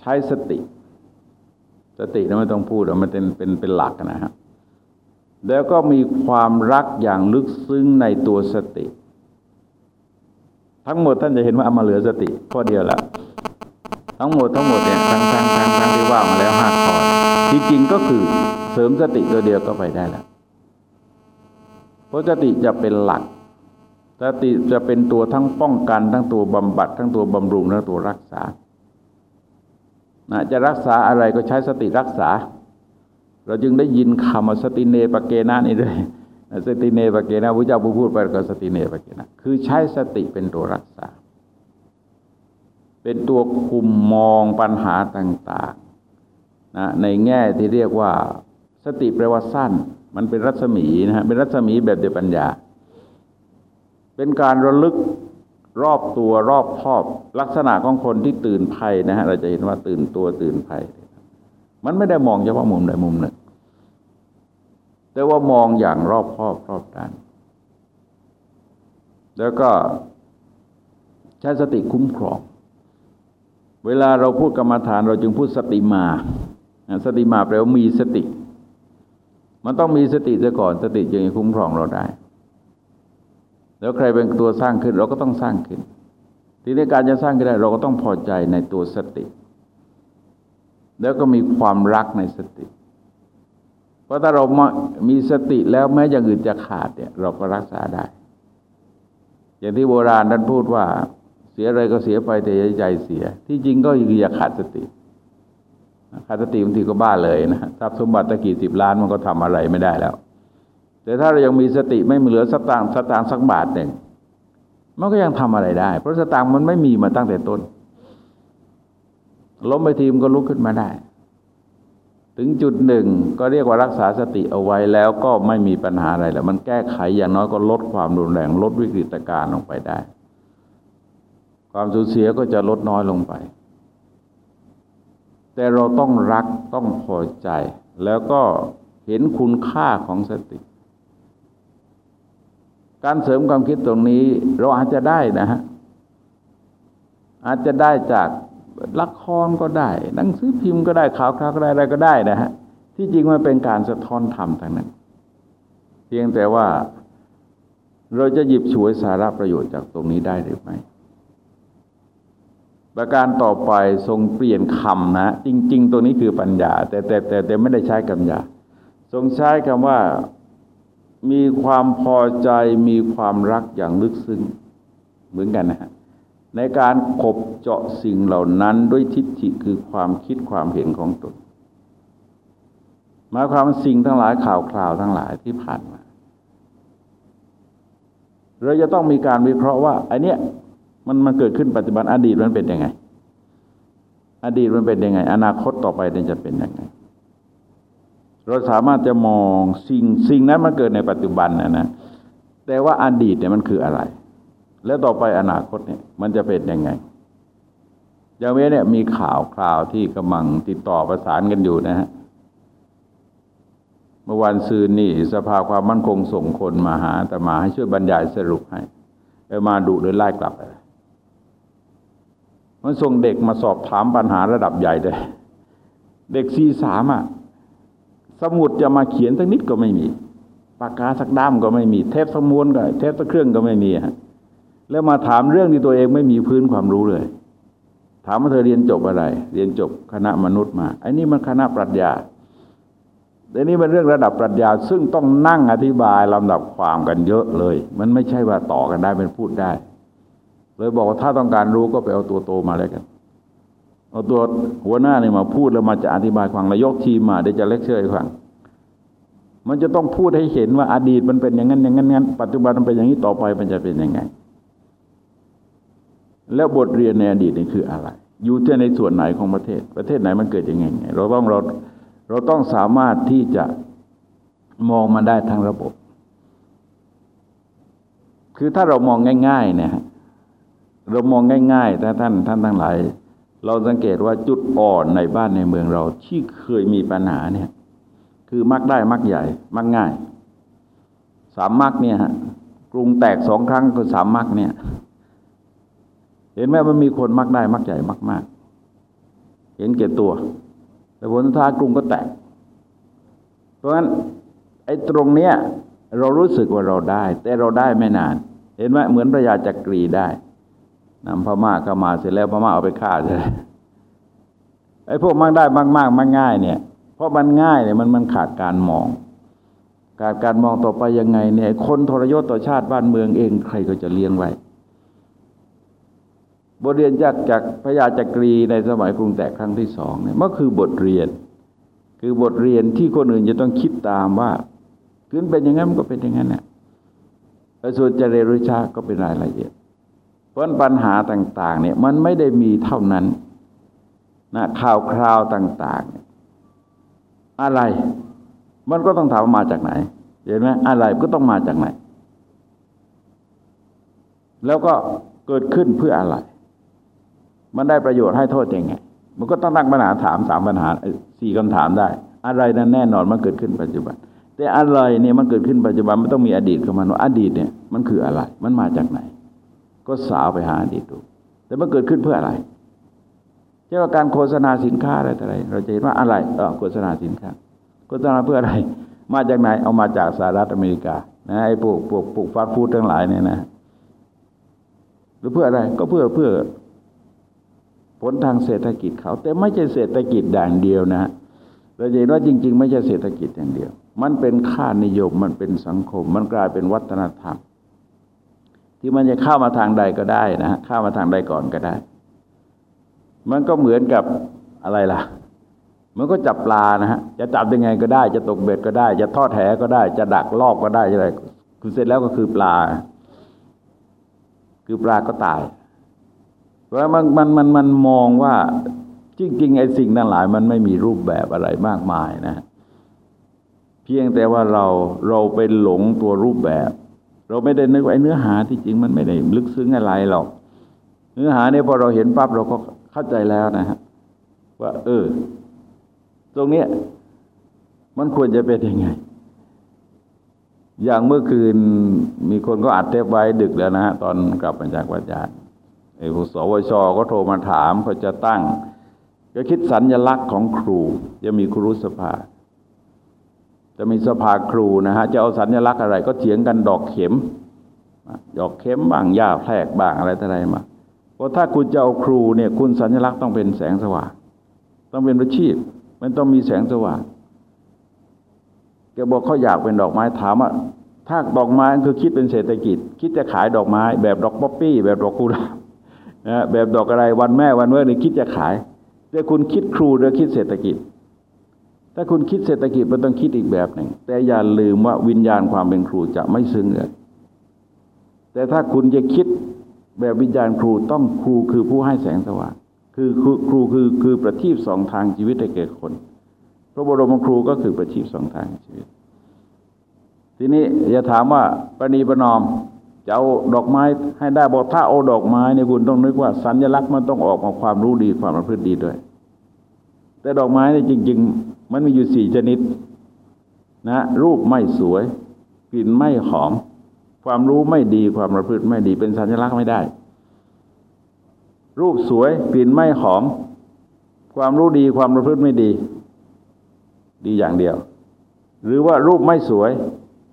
ใช้สติ สตินะไม่ต้องพูดมันเป็นเป็นเป็นหลักนะครับแล้วก็มีความรักอย่างลึกซึ้งในตัวสติ ทั้งหมดท่านจะเห็นว่าเอามาเหลือสติข้อเดียวล้วทั้งหมดทั้งหมดเนี่ยทั้งทั้งทั้งทั้งที่ว่ามาแล้วห้าข้อที่จริงก็คือ เสริมสติตัวเดียวก็ไปได้แล้วเพราะสติจะเป็นหลัก สติจะเป็นตัวทั้งป้องกัน ทั้งตัวบำบัด ทั้งตัวบำรุงทั้งตัวรักษาจะรักษาอะไรก็ใช้สติรักษา เราจึงได้ยินคำสติเนปเกนานี่ด้วยสติเนปเกนะพระเจ้าพูดไปก็สติเนปเกนะคือใช้สติเป็นตัวรักษา เป็นตัวคุมมองปัญหาต่าง ๆ นะในแง่ที่เรียกว่า สติแปลว่าสั้น มันเป็นรัศมีนะฮะเป็นรัศมีแบบเดียวปัญญา เป็นการระลึกรอบตัวรอบครอบ ลักษณะของคนที่ตื่นภัยนะฮะเราจะเห็นว่าตื่นตัวตื่นภัย มันไม่ได้มองเฉพาะมุมใดมุมหนึ่งแต่ว่ามองอย่างรอบครอบรอบด้านแล้วก็ใช้สติคุ้มครอง เวลาเราพูดกรรมฐานเราจึงพูดสติมา สติมาแปลว่ามีสติ มันต้องมีสติเสียก่อนสติจึงจะคุ้มครองเราได้ แล้วใครเป็นตัวสร้างขึ้นเราก็ต้องสร้างขึ้น ทีนี้การจะสร้างขึ้นได้ เราก็ต้องพอใจในตัวสติ แล้วก็มีความรักในสติ เพราะถ้าเรามีสติแล้วแม้อย่างอื่นจะขาดเนี่ย เราก็รักษาได้ อย่างที่โบราณท่านพูดว่า เสียอะไรก็เสียไปแต่ใจเสีย ที่จริงก็คืออย่าขาดสติ ขาดสติบางทีก็บ้าเลยนะทรัพย์สมบัติตะกี่สิบล้านมันก็ทำอะไรไม่ได้แล้ว แต่ถ้าเรายังมีสติไม่เหลือสตางค์สตางค์สักบาทหนึ่งมันก็ยังทำอะไรได้ เพราะสตางค์มันไม่มีมาตั้งแต่ต้น ล้มไปทีมก็ลุกขึ้นมาได้ ถึงจุดหนึ่งก็เรียกว่ารักษาสติเอาไว้แล้วก็ไม่มีปัญหาอะไรแล้วมันแก้ไขอย่างน้อยก็ลดความรุนแรง ลดวิกฤตการณ์ลงไปได้ ความสูญเสียก็จะลดน้อยลงไป แต่เราต้องรักต้องพอใจ แล้วก็เห็นคุณค่าของสติ การเสริมความคิดตรงนี้เราอาจจะได้นะฮะอาจจะได้จากละครก็ได้ หนังสือพิมพ์ก็ได้ข่าวคราวก็ได้อะไรก็ได้นะฮะที่จริงมันเป็นการสะท้อนธรรมทางนั้น เพียงแต่ว่าเราจะหยิบฉวยสาระประโยชน์จากตรงนี้ได้หรือไม่ ประการต่อไปทรงเปลี่ยนคำนะ จริง ๆ ตัวนี้คือปัญญา แต่แต่แต่แต่ไม่ได้ใช้กัญญาทรงใช้คำว่ามีความพอใจมีความรักอย่างลึกซึ้งเหมือนกันนะฮะในการขบเจาะสิ่งเหล่านั้นด้วยทิฏฐิคือความคิดความเห็นของตนหมายความสิ่งทั้งหลายข่าวคราวทั้งหลายที่ผ่านมา เราจะต้องมีการวิเคราะห์ว่าไอเนี้ย มันมันเกิดขึ้นปัจจุบันอดีตมันเป็นยังไง อดีตมันเป็นยังไง อนาคตต่อไปจะเป็นยังไง เราสามารถจะมองสิ่งสิ่งนั้นมันเกิดในปัจจุบันนะนะแต่ว่าอดีตเนี่ยมันคืออะไร แล้วต่อไปอนาคตเนี่ย มันจะเป็นยังไงอย่างนี้เนี่ยมีข่าวคราวที่กำลังติดต่อประสานกันอยู่นะฮะเมื่อวันซืนนี่สภาความมั่นคงส่งคนมาหาแต่มาให้ช่วยบรรยายสรุปให้ไปมาดุหรือไล่กลับไป มันส่งเด็กมาสอบถามปัญหาระดับใหญ่เลยเด็กซีสามอะสมุดจะมาเขียนสักนิดก็ไม่มี ปากกาสักด้ามก็ไม่มี เทปสมุนก็เทปสักเครื่องก็ไม่มีฮะแล้วมาถามเรื่องที่ตัวเองไม่มีพื้นความรู้เลย ถามว่าเธอเรียนจบอะไร เรียนจบคณะมนุษย์มาไอ้นี่มันคณะปรัชญาแต่นี่เป็นเรื่องระดับปรัชญาซึ่งต้องนั่งอธิบายลำดับความกันเยอะเลย มันไม่ใช่ว่าต่อกันได้เป็นพูดได้ เลยบอกว่าถ้าต้องการรู้ก็ไปเอาตัวโตมาแล้วกัน เอาตัวหัวหน้าเนี่ยมาพูดแล้วมาจะอธิบายฟังแล้วยกทีมมาเดี๋ยวจะเลคเชอร์ให้ฟังมันจะต้องพูดให้เห็นว่าอดีตมันเป็นอย่างนั้นอย่างนั้นงั้นปัจจุบันมันเป็นอย่างนี้ต่อไปมันจะเป็นยังไง แล้วบทเรียนในอดีตนี่คืออะไร อยู่ที่ในส่วนไหนของประเทศ ประเทศไหนมันเกิดยังไง เราต้องเราเราต้องสามารถที่จะมองมันได้ทั้งระบบ คือถ้าเรามองง่ายๆเนี่ย เรามองง่ายๆถ้าท่านท่านทั้งหลาย เราสังเกตว่าจุดอ่อนในบ้านในเมืองเรา ที่เคยมีปัญหาเนี่ย คือมักได้มักใหญ่ มักง่าย สามมักเนี่ยฮะกรุงแตกสองครั้งคือสามมักเนี่ย เห็นไหมมันมีคนมักได้มักใหญ่มักมากเห็นเก่ตัว แต่ผลท้ายกรุงก็แตก เพราะฉะนั้นไอ้ตรงเนี้ย เรารู้สึกว่าเราได้ แต่เราได้ไม่นาน เห็นไหมเหมือนพระยาจักรีได้ นำพม่าเข้ามาเสร็จแล้วพม่าเอาไปฆ่าใช่ไอ้พวกมากได้มากมากมากง่ายเนี่ย เพราะมันง่ายเนี่ยมันมันขาดการมอง ขาดการมองต่อไปยังไงเนี่ย คนทรยศต่อชาติบ้านเมืองเองใครก็จะเลี้ยงไว้บทเรียนจากจากพระยาจักรีในสมัยกรุงแตกครั้งที่สองเนี่ยมันคือบทเรียน คือบทเรียนที่คนอื่นจะต้องคิดตามว่าขึ้นเป็นอย่างนั้นมันก็เป็นอย่างนั้นเนี่ยส่วนจะเรรุชาก็เป็นรายละเอียด เพราะปัญหาต่าง ๆ เนี่ยมันไม่ได้มีเท่านั้นนะข่าวคราวต่าง ๆ อะไร มันก็ต้องถามมาจากไหน เห็นไหมอะไรก็ต้องมาจากไหน แล้วก็เกิดขึ้นเพื่ออะไร มันได้ประโยชน์ให้โทษยังไง มันก็ต้องตั้งปัญหาถามสามปัญหาสี่คำถามได้ อะไรนั้นแน่นอนมันเกิดขึ้นปัจจุบัน แต่อะไรเนี่ยมันเกิดขึ้นปัจจุบันมันต้องมีอดีตเข้ามาว่าอดีตเนี่ยมันคืออะไร มันมาจากไหน ก็สาวไปหาอดีตดู แต่มันเกิดขึ้นเพื่ออะไรเช่นว่าการโฆษณาสินค้าอะไรอะไร เราจะเห็นว่าอะไรเออโฆษณาสินค้า โฆษณาเพื่ออะไร มาจากไหน เอามาจากสหรัฐอเมริกา นะไอ้พวกพวกพวกฟาสต์ฟู้ดทั้งหลายเนี่ยนะ หรือเพื่ออะไร ก็เพื่อเพื่อ ผลทางเศรษฐกิจเขา แต่ไม่ใช่เศรษฐกิจด่านเดียวนะเราจะเห็นว่าจริง ๆ ไม่ใช่เศรษฐกิจอย่างเดียว มันเป็นค่านิยม มันเป็นสังคม มันกลายเป็นวัฒนธรรม ที่มันจะเข้ามาทางใดก็ได้นะเข้ามาทางใดก่อนก็ได้ มันก็เหมือนกับอะไรล่ะ มันก็จับปลานะฮะจะจับยังไงก็ได้ จะตกเบ็ดก็ได้ จะทอดแหก็ได้ จะดักลอบก็ได้อะไรคือเสร็จแล้วก็คือปลา คือปลาก็ตาย เพราะมันมันมันมันมองว่าจริงๆไอ้สิ่งนั้นหลาย มันไม่มีรูปแบบอะไรมากมายนะ เพียงแต่ว่าเราเราไปหลงตัวรูปแบบ เราไม่ได้นึกไอ้เนื้อหาที่จริงมันไม่ได้ลึกซึ้งอะไรหรอก เนื้อหาเนี่ยพอเราเห็นปั๊บเราก็เข้าใจแล้วนะฮะว่า เออ ตรงเนี้ยมันควรจะเป็นยังไง อย่างเมื่อคืนมีคนก็อัดเทปไว้ดึกแล้วนะฮะตอนกลับมาจากวัดญาติไอ้ผู้สวชก็โทรมาถามเขาจะตั้ง ก็คิดสัญญลักษณ์ของครู จะมีครูสภา จะมีสภาครูนะฮะจะเอาสัญลักษณ์อะไรก็เถียงกันดอกเข็มดอกเข็มบ้างหญ้าแพรกบ้างอะไรต่ออะไรมาเพราะถ้าคุณจะเอาครูเนี่ยคุณสัญลักษณ์ต้องเป็นแสงสว่างต้องเป็นประชีพ มันต้องมีแสงสว่างแกบอกเขาอยากเป็นดอกไม้ถามว่าถ้าดอกไม้คือคิดเป็นเศรษฐกิจ คิดจะขายดอกไม้ แบบดอกป๊อปปี้ แบบดอกกุหลาบนะแบบดอกอะไรวันแม่วันเมื่อนี่คิดจะขายแต่คุณคิดครูหรือคิดเศรษฐกิจ ถ้าคุณคิดเศรษฐกิจมันต้องคิดอีกแบบหนึ่ง แต่อย่าลืมว่าวิญญาณความเป็นครูจะไม่ซึ้งเลยแต่ถ้าคุณจะคิดแบบวิญญาณครูต้องครูคือผู้ให้แสงสว่างคือครูครูคือคือประทีปสองทางชีวิตให้แก่คน พระบรมครูก็คือประทีปสองทางชีวิต ทีนี้อย่าถามว่าปณีประนอมจะเอาดอกไม้ให้ได้บอกถ้าเอาดอกไม้เนี่ยคุณต้องนึกว่า สัญลักษณ์มันต้องออกมาความรู้ดีความประพฤติดีด้วย แต่ดอกไม้เนี่ยจริง ๆ มันมีอยู่สี่ชนิดนะรูปไม่สวยกลิ่นไม่หอม ความรู้ไม่ดีความประพฤติไม่ดีเป็นสัญลักษณ์ไม่ได้ รูปสวยกลิ่นไม่หอม ความรู้ดีความประพฤติไม่ดี ดีอย่างเดียว หรือว่ารูปไม่สวย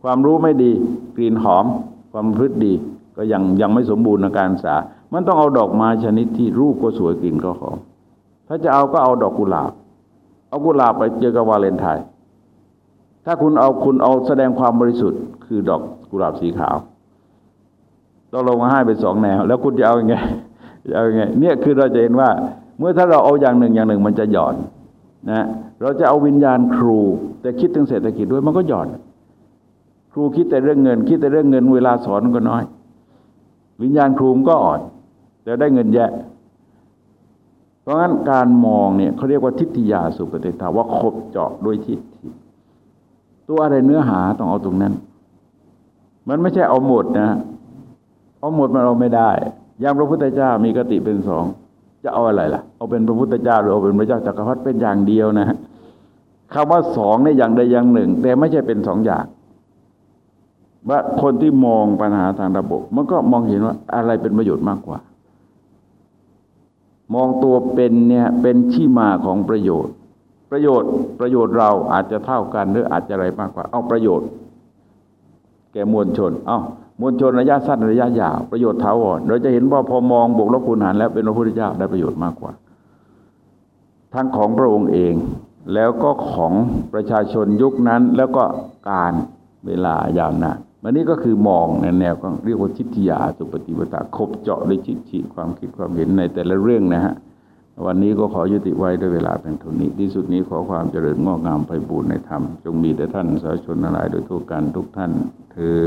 ความรู้ไม่ดี กลิ่นหอม ความประพฤติดีก็ยังยังไม่สมบูรณ์ในการศึกษา มันต้องเอาดอกไม้ชนิดที่รูปก็สวยกลิ่นก็หอม ถ้าจะเอาก็เอาดอกกุหลาบ เอากุหลาบไปเจอกับวาเลนไทน์ถ้าคุณเอาคุณเอาแสดงความบริสุทธิ์คือดอกกุหลาบสีขาวต้องลงมาให้เป็นสองแนว แล้วคุณจะเอาอยัางไงจะเอาอยัางไงเนี่ยคือเราจะเห็นว่า เมื่อถ้าเราเอาอย่างหนึ่งอย่างหนึ่งมันจะหย่อนนะเราจะเอาวิญญาณครู แต่คิดถึงเศรษฐกิจด้วยมันก็หย่อน ครูคิดแต่เรื่องเงิน คิดแต่เรื่องเงินเวลาสอนก็น้อย วิญญาณครูก็อ่อนแต่ได้เงินแยะ ราะงั้นการมองเนี่ยเขาเรียกว่าทิฏฐิยาสุปฏิทาว่าคบเจาะด้วยทิฏฐิตัวอะไรเนื้อหาต้องเอาตรงนั้น มันไม่ใช่เอาหมดนะ เอาหมดมันเอาไม่ได้อย่างพระพุทธเจ้ามีกติเป็นสองจะเอาอะไรล่ะ เอาเป็นพระพุทธเจ้าหรือเอาเป็นพระเจ้าจักรพรรดิเป็นอย่างเดียวนะคำว่าสองในอย่างใดอย่างหนึ่ง แต่ไม่ใช่เป็นสองอย่างว่าคนที่มองปัญหาทางระบบ มันก็มองเห็นว่าอะไรเป็นประโยชน์มากกว่า มองตัวเป็นเนี่ยเป็นที่มาของประโยชน์ ประโยชน์ประโยชน์เราอาจจะเท่ากันหรืออาจจะอะไรมากกว่า เอาประโยชน์ แก่มวลชน เอามวลชนระยะสั้นระยะยาวประโยชน์เท้าอ่อนเราจะเห็นว่าพอมองบวกลบคูณหารแล้วเป็นพระพุทธเจ้าได้ประโยชน์มากกว่า ทั้งของพระองค์เอง แล้วก็ของประชาชนยุคนั้นแล้วก็การเวลายาวนาน วันนี้ก็คือมองในแนวก็เรียกว่าทิฏฐิยาสุปฏิปตาคบเจาะด้วยจิตจิความคิดความเห็นในแต่ละเรื่องนะฮะ วันนี้ก็ขอยุติไว้ด้วยเวลาเป็นทุนนี้ ที่สุดนี้ขอความเจริญงอกงามไปบูรณนธรรม จงมีแต่ท่านสาธุชนทั้งหลายโดยทั่วกันทุกท่านเธอ